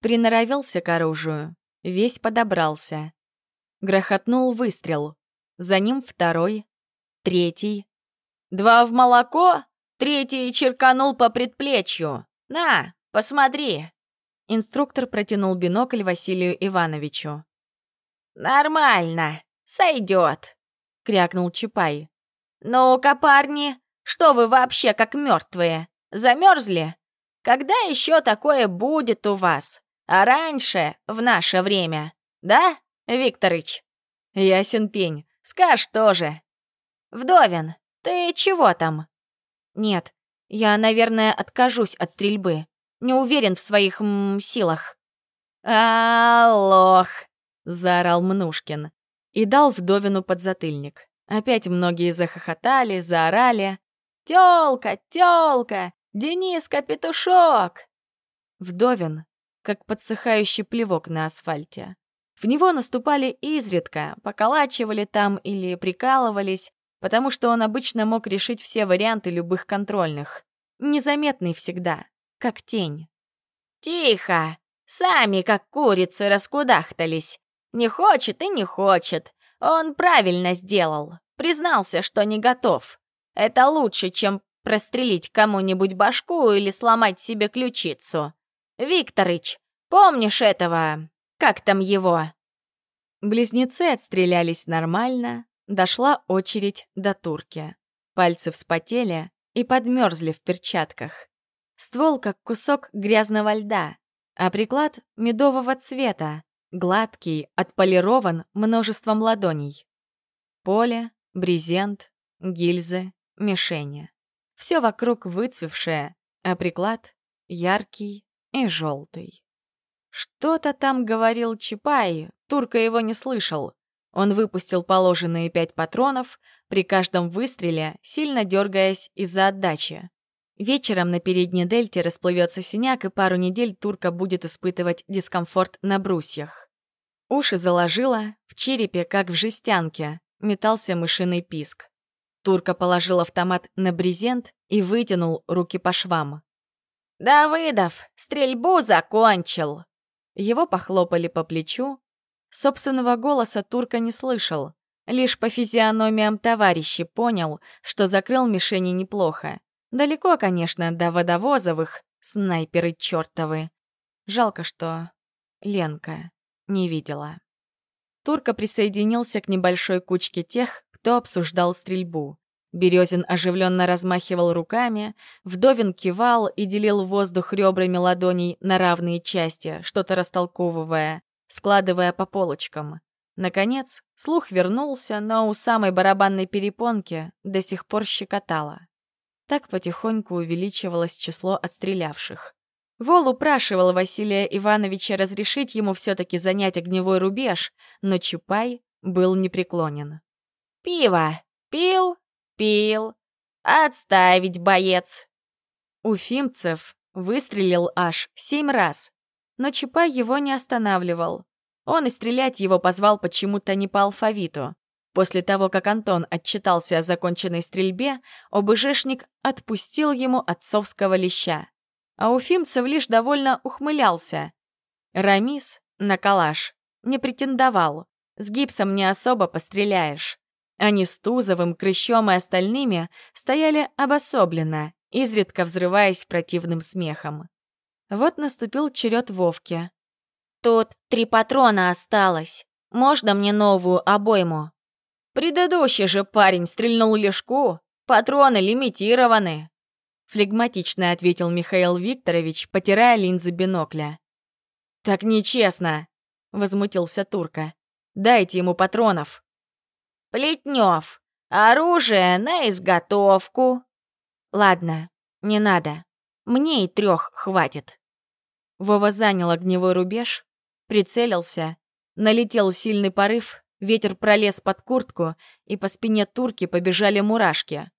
Приноровился к оружию, весь подобрался. Грохотнул выстрел. За ним второй, третий. «Два в молоко, третий черканул по предплечью. На, посмотри!» Инструктор протянул бинокль Василию Ивановичу. «Нормально, сойдет», — крякнул Чапай. «Ну-ка, парни, что вы вообще как мертвые? Замерзли? Когда еще такое будет у вас? А раньше, в наше время, да, Викторыч?» «Ясен пень, скажешь тоже». «Вдовин, ты чего там?» «Нет, я, наверное, откажусь от стрельбы. Не уверен в своих м, силах». «А, лох!» — заорал Мнушкин и дал вдовину подзатыльник. Опять многие захохотали, заорали. «Тёлка, тёлка! Дениска-петушок!» Вдовин, как подсыхающий плевок на асфальте. В него наступали изредка, поколачивали там или прикалывались, потому что он обычно мог решить все варианты любых контрольных. Незаметный всегда, как тень. «Тихо! Сами, как курицы, раскудахтались. Не хочет и не хочет. Он правильно сделал. Признался, что не готов. Это лучше, чем прострелить кому-нибудь башку или сломать себе ключицу. Викторыч, помнишь этого? Как там его?» Близнецы отстрелялись нормально, дошла очередь до турки. Пальцы вспотели и подмерзли в перчатках. Ствол как кусок грязного льда, а приклад медового цвета, Гладкий, отполирован множеством ладоней. Поле, брезент, гильзы, мишени. Все вокруг выцвевшее, а приклад яркий и желтый. Что-то там говорил Чапай, Турка его не слышал. Он выпустил положенные пять патронов, при каждом выстреле сильно дергаясь из-за отдачи. Вечером на передней дельте расплывется синяк, и пару недель турка будет испытывать дискомфорт на брусьях. Уши заложила, в черепе, как в жестянке, метался мышиный писк. Турка положил автомат на брезент и вытянул руки по швам. «Давыдов, стрельбу закончил!» Его похлопали по плечу. Собственного голоса Турка не слышал. Лишь по физиономиям товарищей понял, что закрыл мишени неплохо. Далеко, конечно, до водовозовых, снайперы чертовы. Жалко, что... Ленка не видела. Турка присоединился к небольшой кучке тех, кто обсуждал стрельбу. Березин оживленно размахивал руками, Вдовин кивал и делил воздух ребрами ладоней на равные части, что-то растолковывая, складывая по полочкам. Наконец, слух вернулся, но у самой барабанной перепонки до сих пор щекотало. Так потихоньку увеличивалось число отстрелявших. Вол упрашивал Василия Ивановича разрешить ему все-таки занять огневой рубеж, но Чапай был непреклонен. «Пиво! Пил? Пил! Отставить, боец!» Уфимцев выстрелил аж семь раз, но Чапай его не останавливал. Он и стрелять его позвал почему-то не по алфавиту. После того, как Антон отчитался о законченной стрельбе, ОБЖшник отпустил ему отцовского леща. А Уфимцев лишь довольно ухмылялся. Рамис на калаш не претендовал. С гипсом не особо постреляешь. Они с Тузовым, Крыщом и остальными стояли обособленно, изредка взрываясь противным смехом. Вот наступил черед Вовки. «Тут три патрона осталось. Можно мне новую обойму?» «Предыдущий же парень стрельнул лишку. Патроны лимитированы». Флегматично ответил Михаил Викторович, потирая линзы бинокля. «Так нечестно!» — возмутился Турка. «Дайте ему патронов!» «Плетнев, оружие на изготовку!» Ладно, не надо. Мне и трех хватит. Вова занял огневой рубеж, прицелился, налетел сильный порыв, ветер пролез под куртку, и по спине турки побежали мурашки.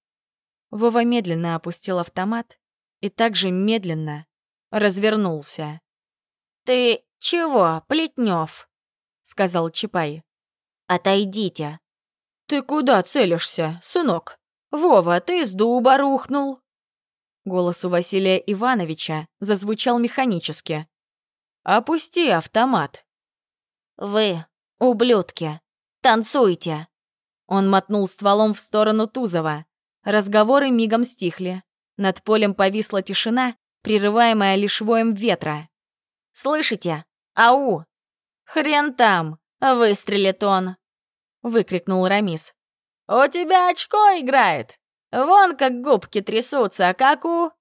Вова медленно опустил автомат и также медленно развернулся. «Ты чего, Плетнев?» — сказал Чапай. «Отойдите». «Ты куда целишься, сынок? Вова, ты с дуба рухнул!» Голос у Василия Ивановича зазвучал механически. «Опусти автомат!» «Вы, ублюдки, танцуйте!» Он мотнул стволом в сторону Тузова. Разговоры мигом стихли. Над полем повисла тишина, прерываемая лишь воем ветра. «Слышите? Ау!» «Хрен там!» — выстрелит он! Выкрикнул Рамис. «У тебя очко играет! Вон как губки трясутся, как у...»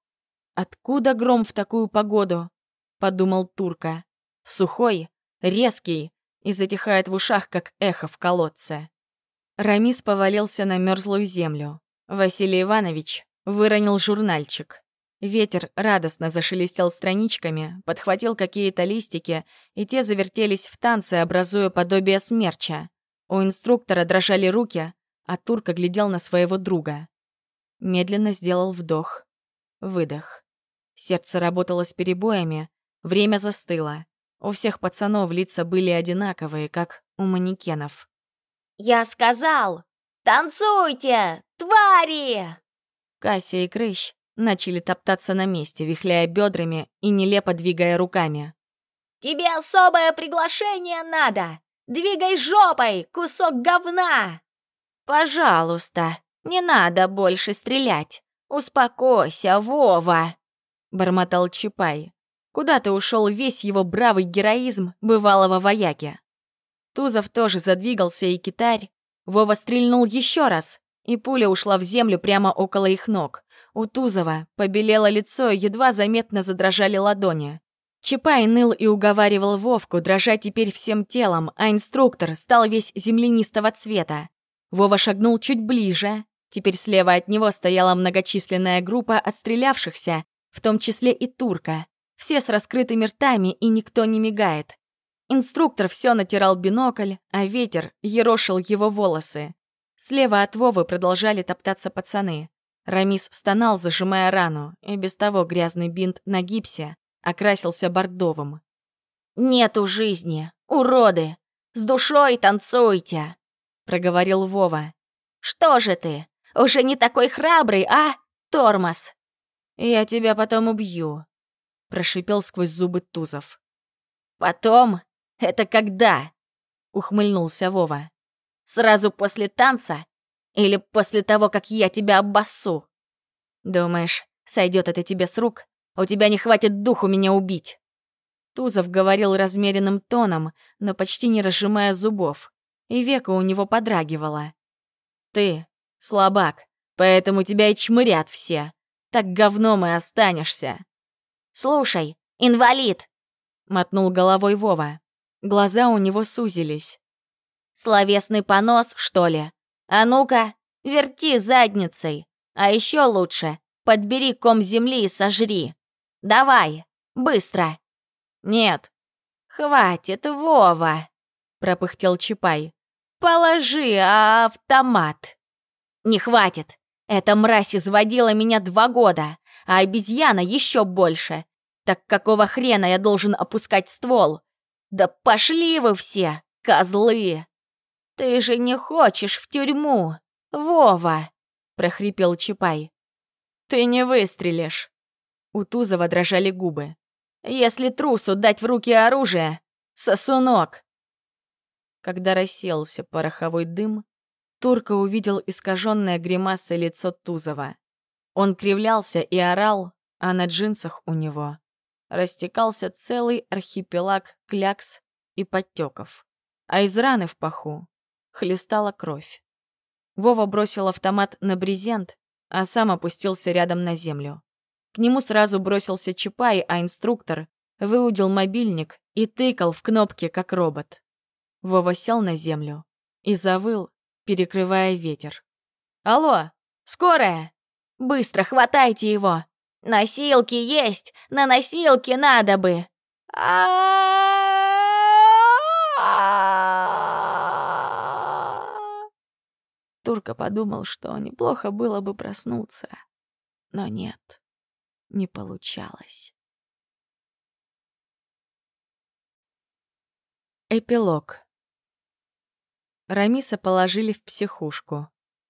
«Откуда гром в такую погоду?» — подумал Турка. Сухой, резкий и затихает в ушах, как эхо в колодце. Рамис повалился на мерзлую землю. Василий Иванович выронил журнальчик. Ветер радостно зашелестел страничками, подхватил какие-то листики, и те завертелись в танце, образуя подобие смерча. У инструктора дрожали руки, а Турка глядел на своего друга. Медленно сделал вдох, выдох. Сердце работало с перебоями, время застыло. У всех пацанов лица были одинаковые, как у манекенов. «Я сказал! Танцуйте, твари!» Кася и Крыщ начали топтаться на месте, вихляя бедрами и нелепо двигая руками. «Тебе особое приглашение надо! Двигай жопой, кусок говна!» «Пожалуйста, не надо больше стрелять! Успокойся, Вова!» — бормотал Чапай. Куда-то ушел весь его бравый героизм бывалого вояки. Тузов тоже задвигался, и китарь. Вова стрельнул еще раз, и пуля ушла в землю прямо около их ног. У Тузова побелело лицо, едва заметно задрожали ладони. Чапай ныл и уговаривал Вовку дрожать теперь всем телом, а инструктор стал весь землянистого цвета. Вова шагнул чуть ближе. Теперь слева от него стояла многочисленная группа отстрелявшихся, в том числе и турка. Все с раскрытыми ртами, и никто не мигает. Инструктор все натирал бинокль, а ветер ерошил его волосы. Слева от Вовы продолжали топтаться пацаны. Рамис стонал, зажимая рану, и без того грязный бинт на гипсе окрасился бордовым. «Нету жизни, уроды! С душой танцуйте!» — проговорил Вова. «Что же ты, уже не такой храбрый, а, тормоз?» «Я тебя потом убью», — прошипел сквозь зубы Тузов. «Потом? Это когда?» — ухмыльнулся Вова. «Сразу после танца? Или после того, как я тебя обоссу?» «Думаешь, сойдет это тебе с рук? У тебя не хватит духу меня убить!» Тузов говорил размеренным тоном, но почти не разжимая зубов, и века у него подрагивало. «Ты слабак, поэтому тебя и чмырят все. Так говном и останешься». «Слушай, инвалид!» — мотнул головой Вова. Глаза у него сузились. «Словесный понос, что ли? А ну-ка, верти задницей!» А еще лучше, подбери ком земли и сожри. Давай, быстро. Нет. Хватит, Вова, пропыхтел Чапай. Положи автомат. Не хватит. Эта мразь изводила меня два года, а обезьяна еще больше. Так какого хрена я должен опускать ствол? Да пошли вы все, козлы! Ты же не хочешь в тюрьму, Вова прохрипел Чапай. «Ты не выстрелишь!» У Тузова дрожали губы. «Если трусу дать в руки оружие, сосунок!» Когда расселся пороховой дым, Турка увидел искаженное гримасой лицо Тузова. Он кривлялся и орал, а на джинсах у него растекался целый архипелаг клякс и подтеков, а из раны в паху хлестала кровь. Вова бросил автомат на брезент, а сам опустился рядом на землю. К нему сразу бросился Чапай, а инструктор выудил мобильник и тыкал в кнопки, как робот. Вова сел на землю и завыл, перекрывая ветер. «Алло, скорая! Быстро хватайте его! Носилки есть! На носилки надо бы!» Турка подумал, что неплохо было бы проснуться. Но нет, не получалось. Эпилог. Рамиса положили в психушку.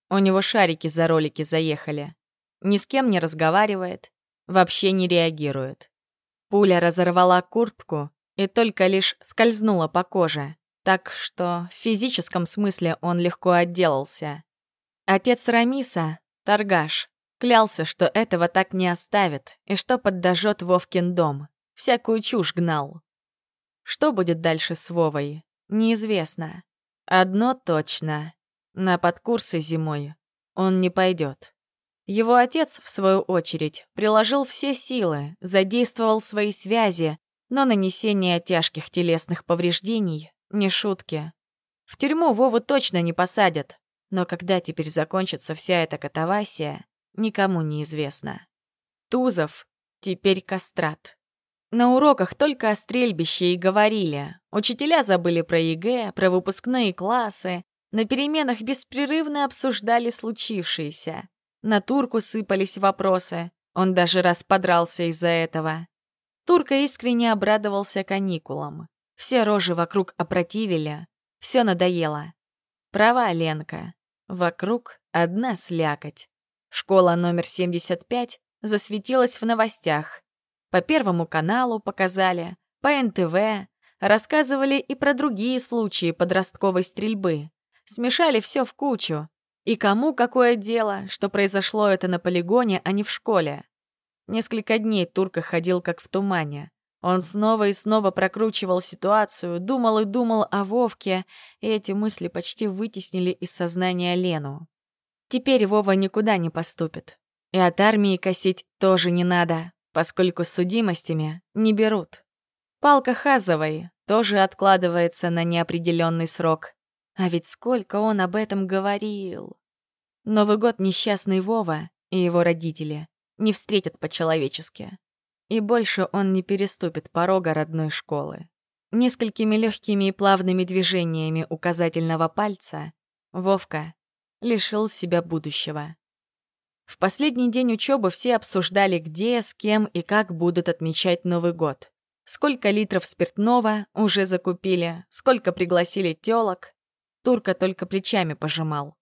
У него шарики за ролики заехали. Ни с кем не разговаривает, вообще не реагирует. Пуля разорвала куртку и только лишь скользнула по коже, так что в физическом смысле он легко отделался. Отец Рамиса, торгаш, клялся, что этого так не оставит и что подожжет Вовкин дом. Всякую чушь гнал. Что будет дальше с Вовой, неизвестно. Одно точно. На подкурсы зимой он не пойдет. Его отец, в свою очередь, приложил все силы, задействовал свои связи, но нанесение тяжких телесных повреждений — не шутки. В тюрьму Вову точно не посадят, но когда теперь закончится вся эта катавасия, никому не известно. Тузов теперь кастрат. На уроках только о стрельбище и говорили. Учителя забыли про ЕГЭ, про выпускные классы. На переменах беспрерывно обсуждали случившееся. На Турку сыпались вопросы. Он даже раз подрался из-за этого. Турка искренне обрадовался каникулам. Все рожи вокруг опротивили. Все надоело. Права, Ленка. Вокруг одна слякоть. Школа номер 75 засветилась в новостях. По Первому каналу показали, по НТВ, рассказывали и про другие случаи подростковой стрельбы. Смешали все в кучу, и кому какое дело, что произошло это на полигоне, а не в школе? Несколько дней Турка ходил как в тумане. Он снова и снова прокручивал ситуацию, думал и думал о Вовке, и эти мысли почти вытеснили из сознания Лену. Теперь Вова никуда не поступит. И от армии косить тоже не надо, поскольку судимостями не берут. Палка Хазовой тоже откладывается на неопределенный срок. А ведь сколько он об этом говорил. Новый год несчастный Вова и его родители не встретят по-человечески. И больше он не переступит порога родной школы. Несколькими легкими и плавными движениями указательного пальца Вовка лишил себя будущего. В последний день учебы все обсуждали, где, с кем и как будут отмечать Новый год. Сколько литров спиртного уже закупили, сколько пригласили тёлок, Турка только плечами пожимал.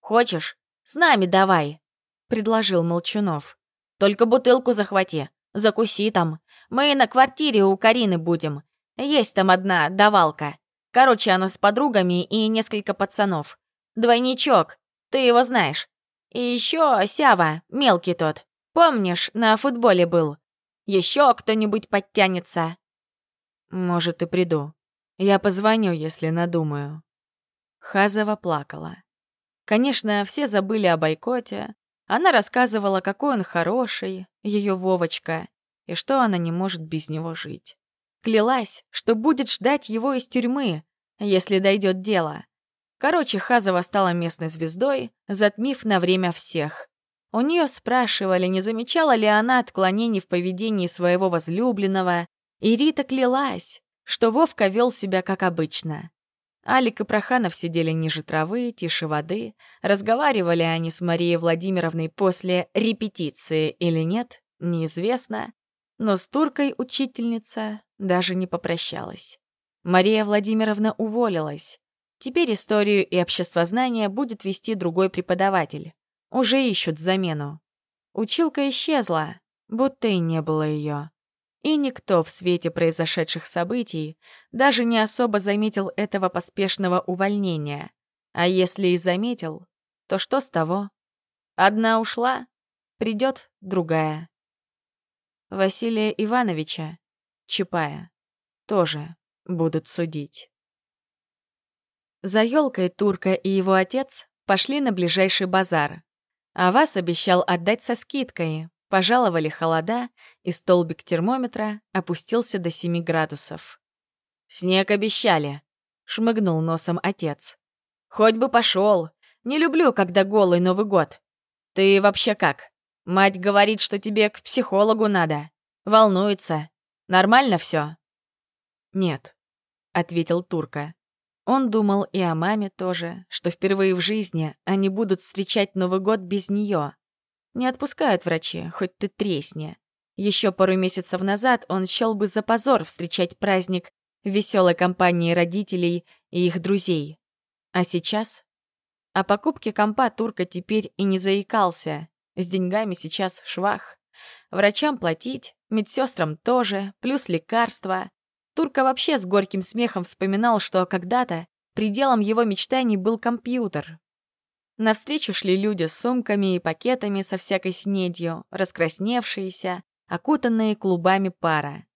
«Хочешь? С нами давай!» — предложил Молчунов. «Только бутылку захвати, закуси там. Мы на квартире у Карины будем. Есть там одна давалка. Короче, она с подругами и несколько пацанов. Двойничок, ты его знаешь. И еще Сява, мелкий тот. Помнишь, на футболе был? Еще кто-нибудь подтянется?» «Может, и приду. Я позвоню, если надумаю», Хазова плакала. Конечно, все забыли о бойкоте. Она рассказывала, какой он хороший, ее Вовочка, и что она не может без него жить. Клялась, что будет ждать его из тюрьмы, если дойдет дело. Короче, Хазова стала местной звездой, затмив на время всех. У нее спрашивали, не замечала ли она отклонений в поведении своего возлюбленного, и Рита клялась, что Вовка вел себя как обычно. Алик и Проханов сидели ниже травы, тише воды. Разговаривали они с Марией Владимировной после репетиции или нет, неизвестно. Но с туркой учительница даже не попрощалась. Мария Владимировна уволилась. Теперь историю и обществознание будет вести другой преподаватель. Уже ищут замену. Училка исчезла, будто и не было ее. И никто в свете произошедших событий даже не особо заметил этого поспешного увольнения. А если и заметил, то что с того? Одна ушла, придет другая. Василия Ивановича, Чапая, тоже будут судить. За елкой Турка и его отец пошли на ближайший базар. А вас обещал отдать со скидкой, Пожаловали холода, и столбик термометра опустился до 7 градусов. «Снег обещали», — шмыгнул носом отец. «Хоть бы пошел. Не люблю, когда голый Новый год. Ты вообще как? Мать говорит, что тебе к психологу надо. Волнуется. Нормально все? Нет, ответил Турка. Он думал и о маме тоже, что впервые в жизни они будут встречать Новый год без нее. Не отпускают врачи, хоть ты тресни. Еще пару месяцев назад он счел бы за позор встречать праздник в веселой компании родителей и их друзей. А сейчас? О покупке компа Турка теперь и не заикался. С деньгами сейчас швах. Врачам платить, медсестрам тоже, плюс лекарства. Турка вообще с горьким смехом вспоминал, что когда-то пределом его мечтаний был компьютер. Навстречу шли люди с сумками и пакетами со всякой снедью, раскрасневшиеся, окутанные клубами пара.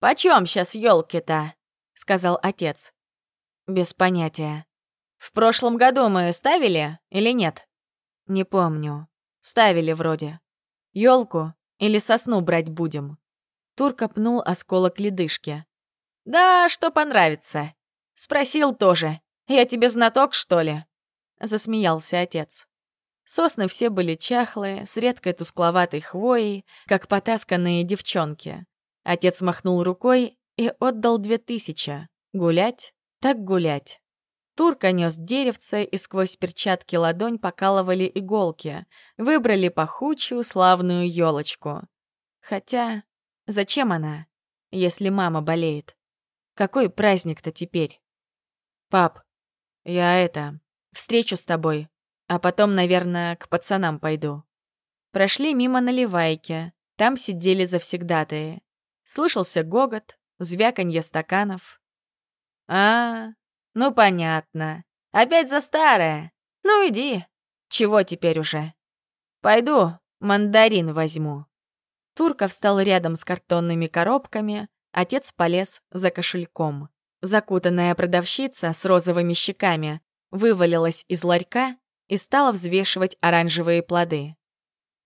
«Почем сейчас елки-то?» — сказал отец. «Без понятия. В прошлом году мы ставили или нет?» «Не помню. Ставили вроде. Ёлку или сосну брать будем?» Турка пнул осколок ледышки. «Да, что понравится. Спросил тоже. Я тебе знаток, что ли?» Засмеялся отец. Сосны все были чахлые, с редкой тускловатой хвоей, как потасканные девчонки. Отец махнул рукой и отдал две тысячи. Гулять? Так гулять. Турка нес деревце, и сквозь перчатки ладонь покалывали иголки. Выбрали пахучую славную елочку. Хотя, зачем она, если мама болеет? Какой праздник-то теперь? Пап, я это, встречу с тобой, а потом, наверное, к пацанам пойду. Прошли мимо наливайки, там сидели завсегдатые. Слышался гогот, звяканье стаканов. А, «Ну, понятно. Опять за старое. Ну, иди. Чего теперь уже? Пойду, мандарин возьму». Турка встал рядом с картонными коробками, отец полез за кошельком. Закутанная продавщица с розовыми щеками вывалилась из ларька и стала взвешивать оранжевые плоды.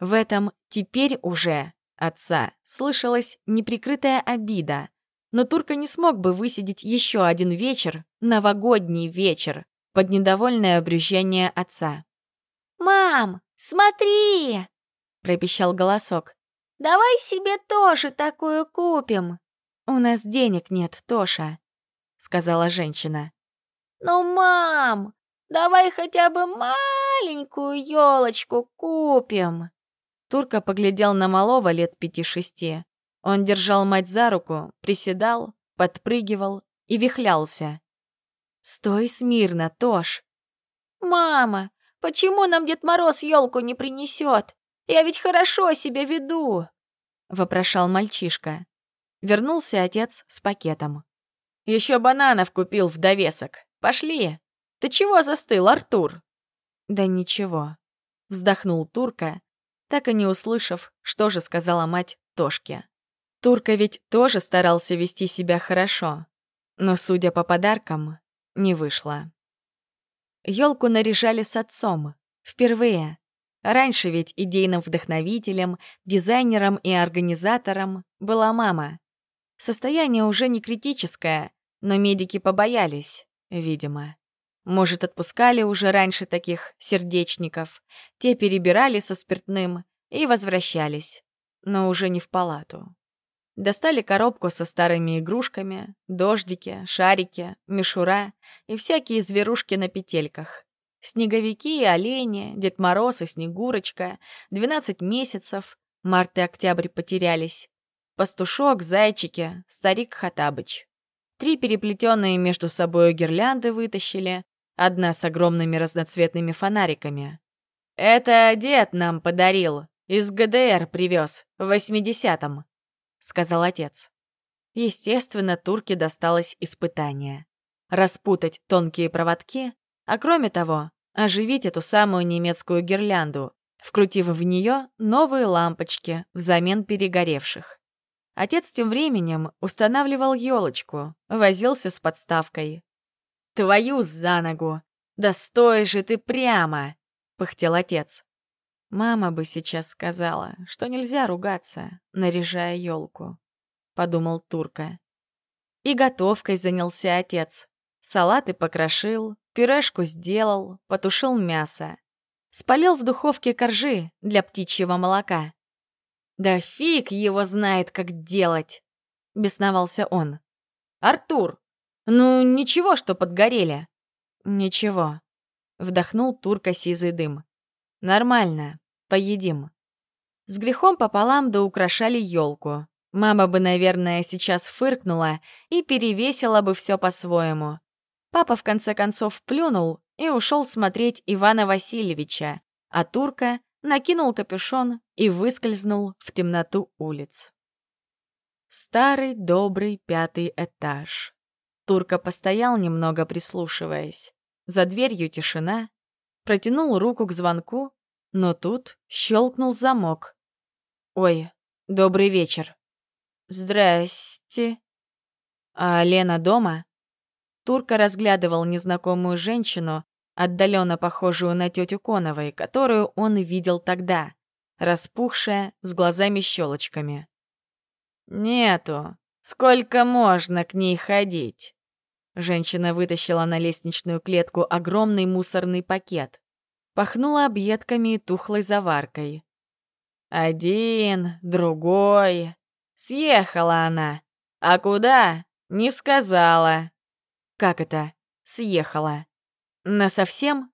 В этом «теперь уже» отца слышалась неприкрытая обида, но Турка не смог бы высидеть еще один вечер, новогодний вечер, под недовольное обрюзжение отца. «Мам, смотри!» — пропищал голосок. «Давай себе тоже такую купим!» «У нас денег нет, Тоша», — сказала женщина. «Ну, мам, давай хотя бы маленькую елочку купим!» Турка поглядел на малого лет пяти-шести. Он держал мать за руку, приседал, подпрыгивал и вихлялся. «Стой смирно, Тош!» «Мама, почему нам Дед Мороз елку не принесет? Я ведь хорошо себя веду!» — вопрошал мальчишка. Вернулся отец с пакетом. Еще бананов купил в довесок. Пошли! Ты чего застыл, Артур?» «Да ничего», — вздохнул Турка, так и не услышав, что же сказала мать Тошке. Турка ведь тоже старался вести себя хорошо, но, судя по подаркам, не вышло. Ёлку наряжали с отцом. Впервые. Раньше ведь идейным вдохновителем, дизайнером и организатором была мама. Состояние уже не критическое, но медики побоялись, видимо. Может, отпускали уже раньше таких сердечников. Те перебирали со спиртным и возвращались, но уже не в палату. Достали коробку со старыми игрушками, дождики, шарики, мишура и всякие зверушки на петельках. Снеговики и олени, Дед Мороз и Снегурочка, 12 месяцев, март и октябрь потерялись. Пастушок, зайчики, старик Хатабыч. Три переплетенные между собой гирлянды вытащили, одна с огромными разноцветными фонариками. «Это дед нам подарил, из ГДР привез, в восьмидесятом», — сказал отец. Естественно, турке досталось испытание. Распутать тонкие проводки, а кроме того, оживить эту самую немецкую гирлянду, вкрутив в нее новые лампочки взамен перегоревших. Отец тем временем устанавливал елочку, возился с подставкой. «Твою за ногу! Да стой же ты прямо!» — пыхтел отец. Мама бы сейчас сказала, что нельзя ругаться, наряжая елку, подумал Турка. И готовкой занялся отец. Салаты покрошил, пюрешку сделал, потушил мясо. Спалил в духовке коржи для птичьего молока. «Да фиг его знает, как делать!» — бесновался он. «Артур, ну ничего, что подгорели». «Ничего», — вдохнул турка сизый дым. «Нормально, поедим». С грехом пополам да украшали елку. Мама бы, наверное, сейчас фыркнула и перевесила бы все по-своему. Папа в конце концов плюнул и ушел смотреть Ивана Васильевича, а турка накинул капюшон и выскользнул в темноту улиц. Старый добрый пятый этаж. Турка постоял немного, прислушиваясь. За дверью тишина. Протянул руку к звонку, но тут щелкнул замок. «Ой, добрый вечер». «Здрасте». «А Лена дома?» Турка разглядывал незнакомую женщину, отдаленно похожую на тетю Коновой, которую он видел тогда, распухшая, с глазами-щелочками. «Нету. Сколько можно к ней ходить?» Женщина вытащила на лестничную клетку огромный мусорный пакет. Пахнула объедками и тухлой заваркой. Один, другой. Съехала она. А куда? Не сказала. Как это? Съехала. Насовсем?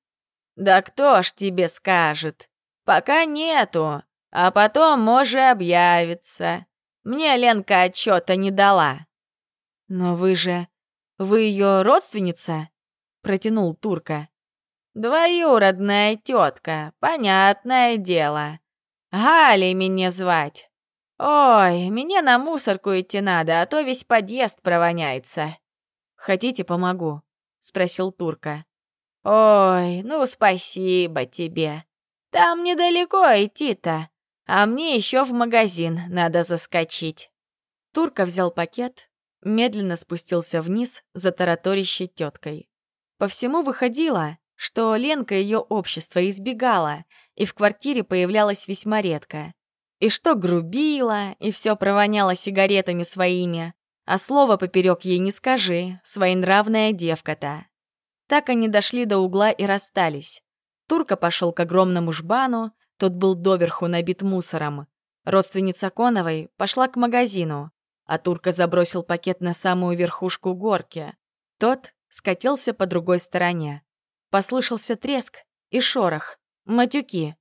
Да кто ж тебе скажет? Пока нету, а потом, может, объявится. Мне Ленка отчета не дала. Но вы же... Вы ее родственница? Протянул Турка. Двоюродная тетка, понятное дело. Галей меня звать. Ой, мне на мусорку идти надо, а то весь подъезд провоняется. Хотите, помогу? Спросил Турка. Ой, ну спасибо тебе. Там недалеко идти-то, а мне еще в магазин надо заскочить. Турка взял пакет, медленно спустился вниз за тараторящей теткой. По всему выходило, что Ленка ее общество избегала и в квартире появлялась весьма редко. И что грубила, и все провоняло сигаретами своими, а слово поперек ей не скажи, своенравная девка-то. Так они дошли до угла и расстались. Турка пошел к огромному жбану, тот был доверху набит мусором. Родственница Коновой пошла к магазину, а Турка забросил пакет на самую верхушку горки. Тот скатился по другой стороне. Послышался треск и шорох, матюки.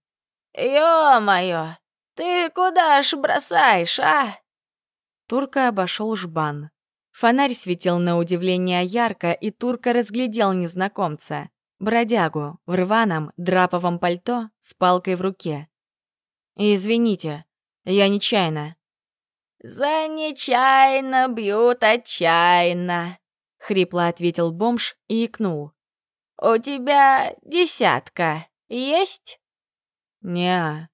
«Ё-моё, ты куда ж бросаешь, а?» Турка обошел жбан. Фонарь светил на удивление ярко, и Турка разглядел незнакомца. Бродягу в рваном драповом пальто с палкой в руке. «Извините, я нечаянно». «За нечаянно бьют отчаянно», — хрипло ответил бомж и икнул. «У тебя десятка есть?» «Не-а».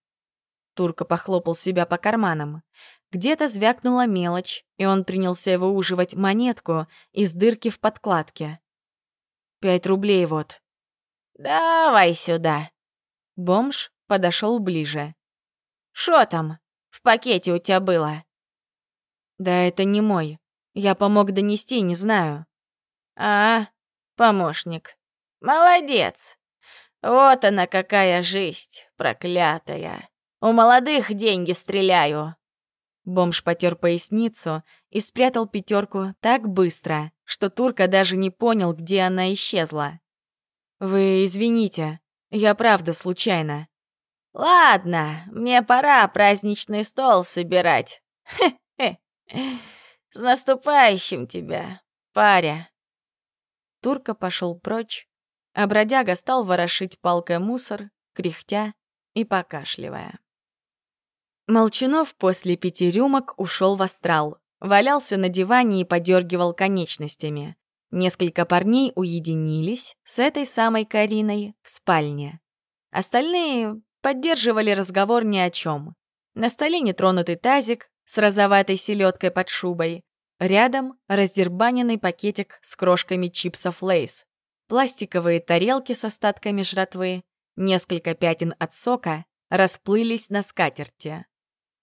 Турка похлопал себя по карманам. Где-то звякнула мелочь, и он принялся выуживать монетку из дырки в подкладке. «Пять рублей вот». «Давай сюда». Бомж подошел ближе. «Шо там в пакете у тебя было?» «Да это не мой. Я помог донести, не знаю». «А, помощник. Молодец. Вот она какая жизнь, проклятая. У молодых деньги стреляю». Бомж потер поясницу и спрятал пятерку так быстро, что Турка даже не понял, где она исчезла. «Вы извините, я правда случайно». «Ладно, мне пора праздничный стол собирать. Хе-хе. С наступающим тебя, паря!» Турка пошел прочь, а бродяга стал ворошить палкой мусор, кряхтя и покашливая. Молчанов после пяти рюмок ушел в астрал, валялся на диване и подергивал конечностями. Несколько парней уединились с этой самой Кариной в спальне. Остальные поддерживали разговор ни о чем. На столе нетронутый тазик с розоватой селедкой под шубой. Рядом раздербаненный пакетик с крошками чипсов Лейс. Пластиковые тарелки с остатками жратвы, несколько пятен от сока расплылись на скатерти.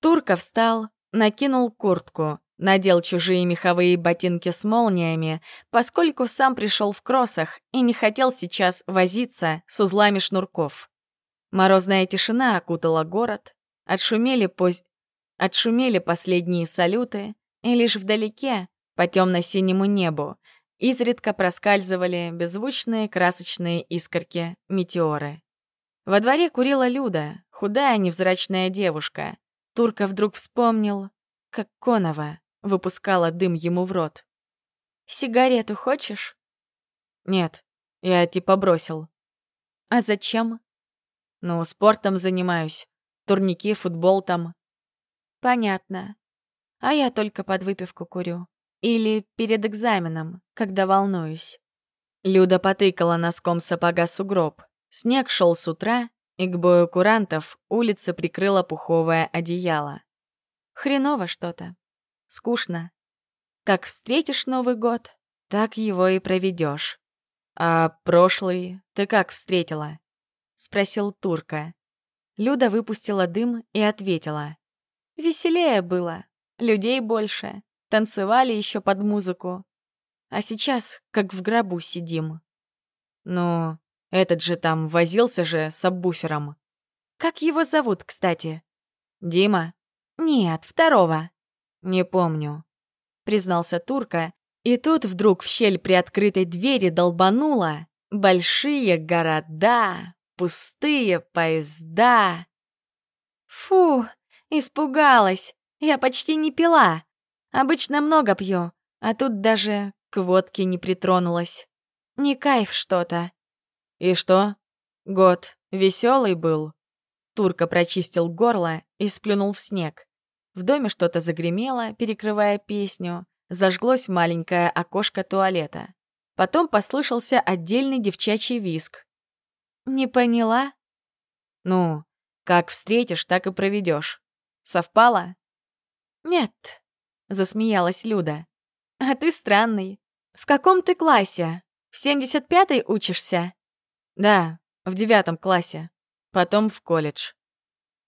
Турка встал, накинул куртку, надел чужие меховые ботинки с молниями, поскольку сам пришел в кроссах и не хотел сейчас возиться с узлами шнурков. Морозная тишина окутала город, отшумели, поз... отшумели последние салюты, и лишь вдалеке, по темно-синему небу, изредка проскальзывали беззвучные красочные искорки метеоры. Во дворе курила Люда, худая невзрачная девушка. Турка вдруг вспомнил, как Конова выпускала дым ему в рот. «Сигарету хочешь?» «Нет, я типа бросил». «А зачем?» «Ну, спортом занимаюсь. Турники, футбол там». «Понятно. А я только под выпивку курю. Или перед экзаменом, когда волнуюсь». Люда потыкала носком сапога сугроб. Снег шел с утра, и к бою курантов улица прикрыла пуховое одеяло. Хреново что-то. Скучно. Как встретишь Новый год, так его и проведешь. «А прошлый ты как встретила?» — спросил Турка. Люда выпустила дым и ответила. «Веселее было. Людей больше. Танцевали еще под музыку. А сейчас как в гробу сидим». «Ну, этот же там возился же с аббуфером». «Как его зовут, кстати?» «Дима?» «Нет, второго». «Не помню», — признался Турка и тут вдруг в щель при открытой двери долбануло «Большие города, пустые поезда». Фу, испугалась. Я почти не пила. Обычно много пью, а тут даже к водке не притронулась. Не кайф что-то. И что? Год веселый был? Турка прочистил горло и сплюнул в снег. В доме что-то загремело, перекрывая песню зажглось маленькое окошко туалета. Потом послышался отдельный девчачий виск. «Не поняла?» «Ну, как встретишь, так и проведешь. Совпало?» «Нет», — засмеялась Люда. «А ты странный. В каком ты классе? В 75-й учишься?» «Да, в девятом классе. Потом в колледж».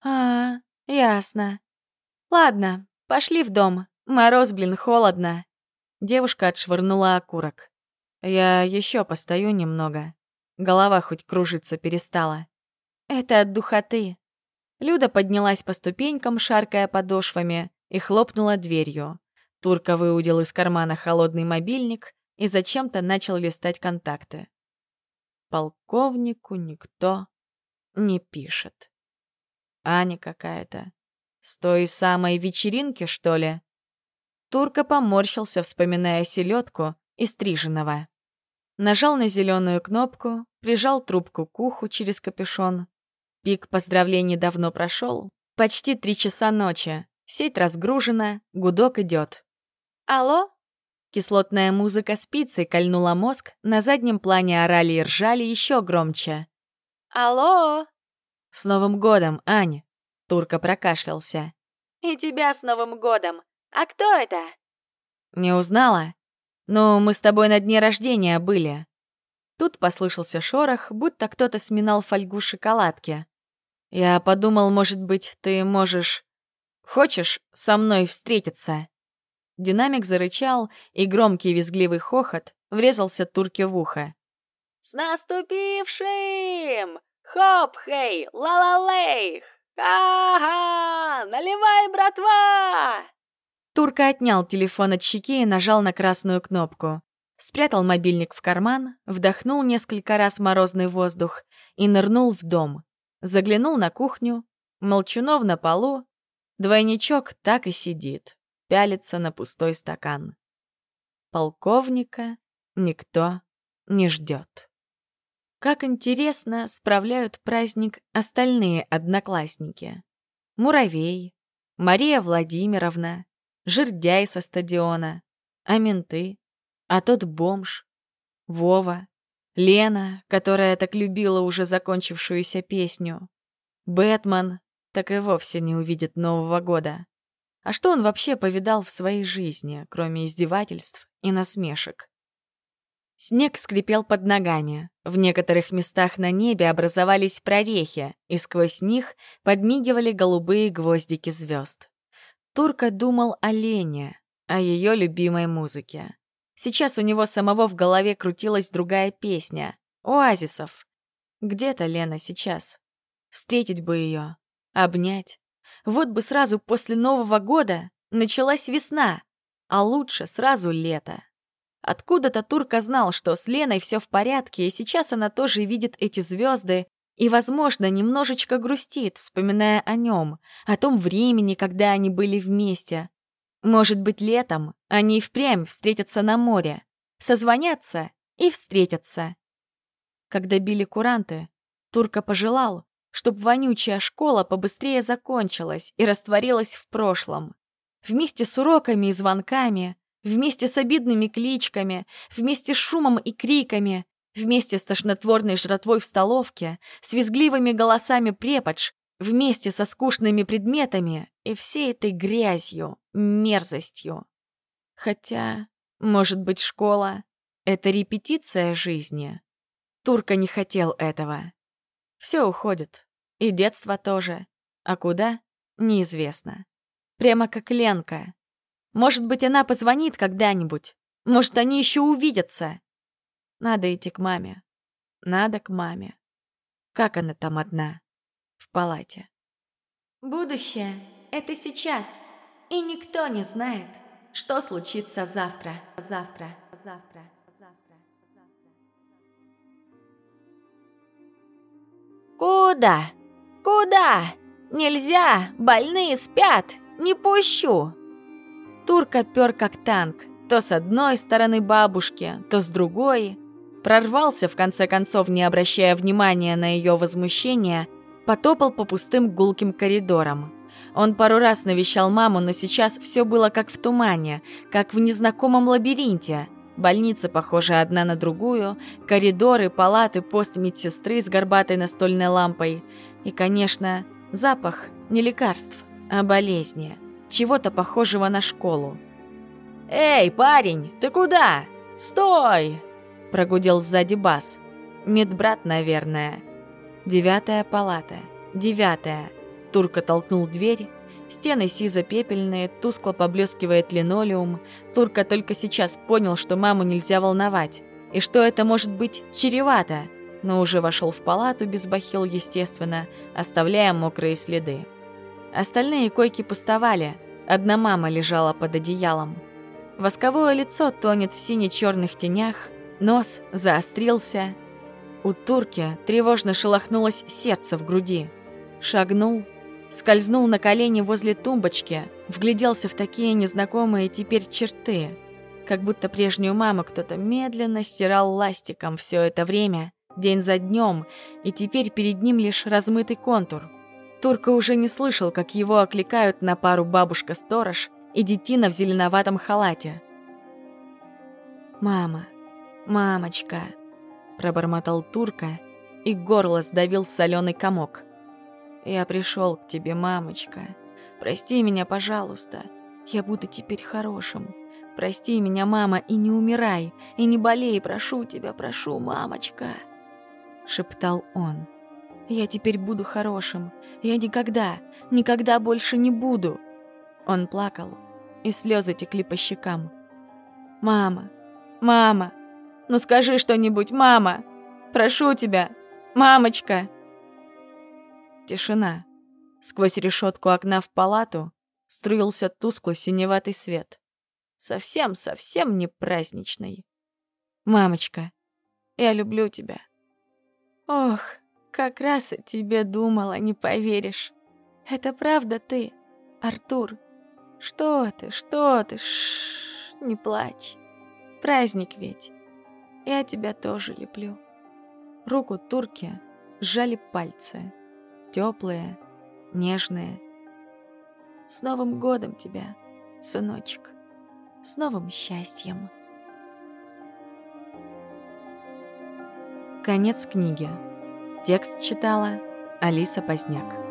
«А, ясно. Ладно, пошли в дом. Мороз, блин, холодно. Девушка отшвырнула окурок. Я еще постою немного. Голова хоть кружиться перестала. Это от духоты. Люда поднялась по ступенькам, шаркая подошвами, и хлопнула дверью. Турка выудил из кармана холодный мобильник и зачем-то начал листать контакты. Полковнику никто не пишет. Аня какая-то. С той самой вечеринки, что ли? Турка поморщился, вспоминая селедку и стриженного. Нажал на зеленую кнопку, прижал трубку к уху через капюшон. Пик поздравлений давно прошел. Почти три часа ночи. Сеть разгружена, гудок идет. «Алло?» Кислотная музыка спицы кольнула мозг, на заднем плане орали и ржали еще громче. «Алло?» «С Новым годом, Ань!» Турка прокашлялся. «И тебя с Новым годом! «А кто это?» «Не узнала? Ну, мы с тобой на дне рождения были». Тут послышался шорох, будто кто-то сминал фольгу шоколадки. Я подумал, может быть, ты можешь... Хочешь со мной встретиться?» Динамик зарычал, и громкий визгливый хохот врезался турке в ухо. «С наступившим! Хоп-хей! Ла-ла-лей! Ха-ха! Наливай, братва!» Турка отнял телефон от щеки и нажал на красную кнопку. Спрятал мобильник в карман, вдохнул несколько раз морозный воздух и нырнул в дом. Заглянул на кухню, Молчунов на полу, двойничок так и сидит, пялится на пустой стакан. Полковника никто не ждет. Как интересно справляют праздник остальные одноклассники. Муравей, Мария Владимировна, жердяй со стадиона, а менты, а тот бомж, Вова, Лена, которая так любила уже закончившуюся песню, Бэтмен так и вовсе не увидит Нового года. А что он вообще повидал в своей жизни, кроме издевательств и насмешек? Снег скрипел под ногами. В некоторых местах на небе образовались прорехи, и сквозь них подмигивали голубые гвоздики звезд. Турка думал о Лене, о ее любимой музыке. Сейчас у него самого в голове крутилась другая песня — «Оазисов». Где-то Лена сейчас. Встретить бы ее, обнять. Вот бы сразу после Нового года началась весна, а лучше сразу лето. Откуда-то Турка знал, что с Леной все в порядке, и сейчас она тоже видит эти звезды и, возможно, немножечко грустит, вспоминая о нем, о том времени, когда они были вместе. Может быть, летом они и впрямь встретятся на море, созвонятся и встретятся. Когда били куранты, Турка пожелал, чтобы вонючая школа побыстрее закончилась и растворилась в прошлом. Вместе с уроками и звонками, вместе с обидными кличками, вместе с шумом и криками, вместе с тошнотворной жратвой в столовке, с визгливыми голосами преподж, вместе со скучными предметами и всей этой грязью, мерзостью. Хотя, может быть, школа — это репетиция жизни? Турка не хотел этого. Все уходит. И детство тоже. А куда — неизвестно. Прямо как Ленка. Может быть, она позвонит когда-нибудь. Может, они еще увидятся. Надо идти к маме. Надо к маме. Как она там одна? В палате. Будущее — это сейчас. И никто не знает, что случится завтра. Завтра. Завтра. Завтра. Куда? Куда? Нельзя! Больные спят! Не пущу! Турка пёр как танк, то с одной стороны бабушки, то с другой. Прорвался, в конце концов, не обращая внимания на ее возмущение, потопал по пустым гулким коридорам. Он пару раз навещал маму, но сейчас все было как в тумане, как в незнакомом лабиринте. Больницы похожи одна на другую, коридоры, палаты, пост медсестры с горбатой настольной лампой. И, конечно, запах не лекарств, а болезни, чего-то похожего на школу. «Эй, парень, ты куда? Стой!» Прогудел сзади бас. Медбрат, наверное. Девятая палата. Девятая. Турка толкнул дверь. Стены сизо-пепельные, тускло поблескивает линолеум. Турка только сейчас понял, что маму нельзя волновать. И что это может быть чревато. Но уже вошел в палату без бахил, естественно, оставляя мокрые следы. Остальные койки пустовали. Одна мама лежала под одеялом. Восковое лицо тонет в сине-черных тенях, Нос заострился. У турки тревожно шелохнулось сердце в груди. Шагнул, скользнул на колени возле тумбочки, вгляделся в такие незнакомые теперь черты. Как будто прежнюю маму кто-то медленно стирал ластиком все это время, день за днем, и теперь перед ним лишь размытый контур. Турка уже не слышал, как его окликают на пару бабушка-сторож и детина в зеленоватом халате. «Мама», «Мамочка!» — пробормотал Турка, и горло сдавил соленый комок. «Я пришел к тебе, мамочка. Прости меня, пожалуйста. Я буду теперь хорошим. Прости меня, мама, и не умирай, и не болей, прошу тебя, прошу, мамочка!» Шептал он. «Я теперь буду хорошим. Я никогда, никогда больше не буду!» Он плакал, и слезы текли по щекам. «Мама! Мама!» Ну скажи что-нибудь, мама! Прошу тебя! Мамочка!» Тишина. Сквозь решетку окна в палату струился тусклый синеватый свет. Совсем-совсем не праздничный. «Мамочка, я люблю тебя». «Ох, как раз о тебе думала, не поверишь. Это правда ты, Артур? Что ты, что ты? Шш, не плачь. Праздник ведь. Я тебя тоже люблю. Руку турки сжали пальцы. Теплые, нежные. С Новым годом тебя, сыночек. С новым счастьем. Конец книги. Текст читала Алиса Поздняк.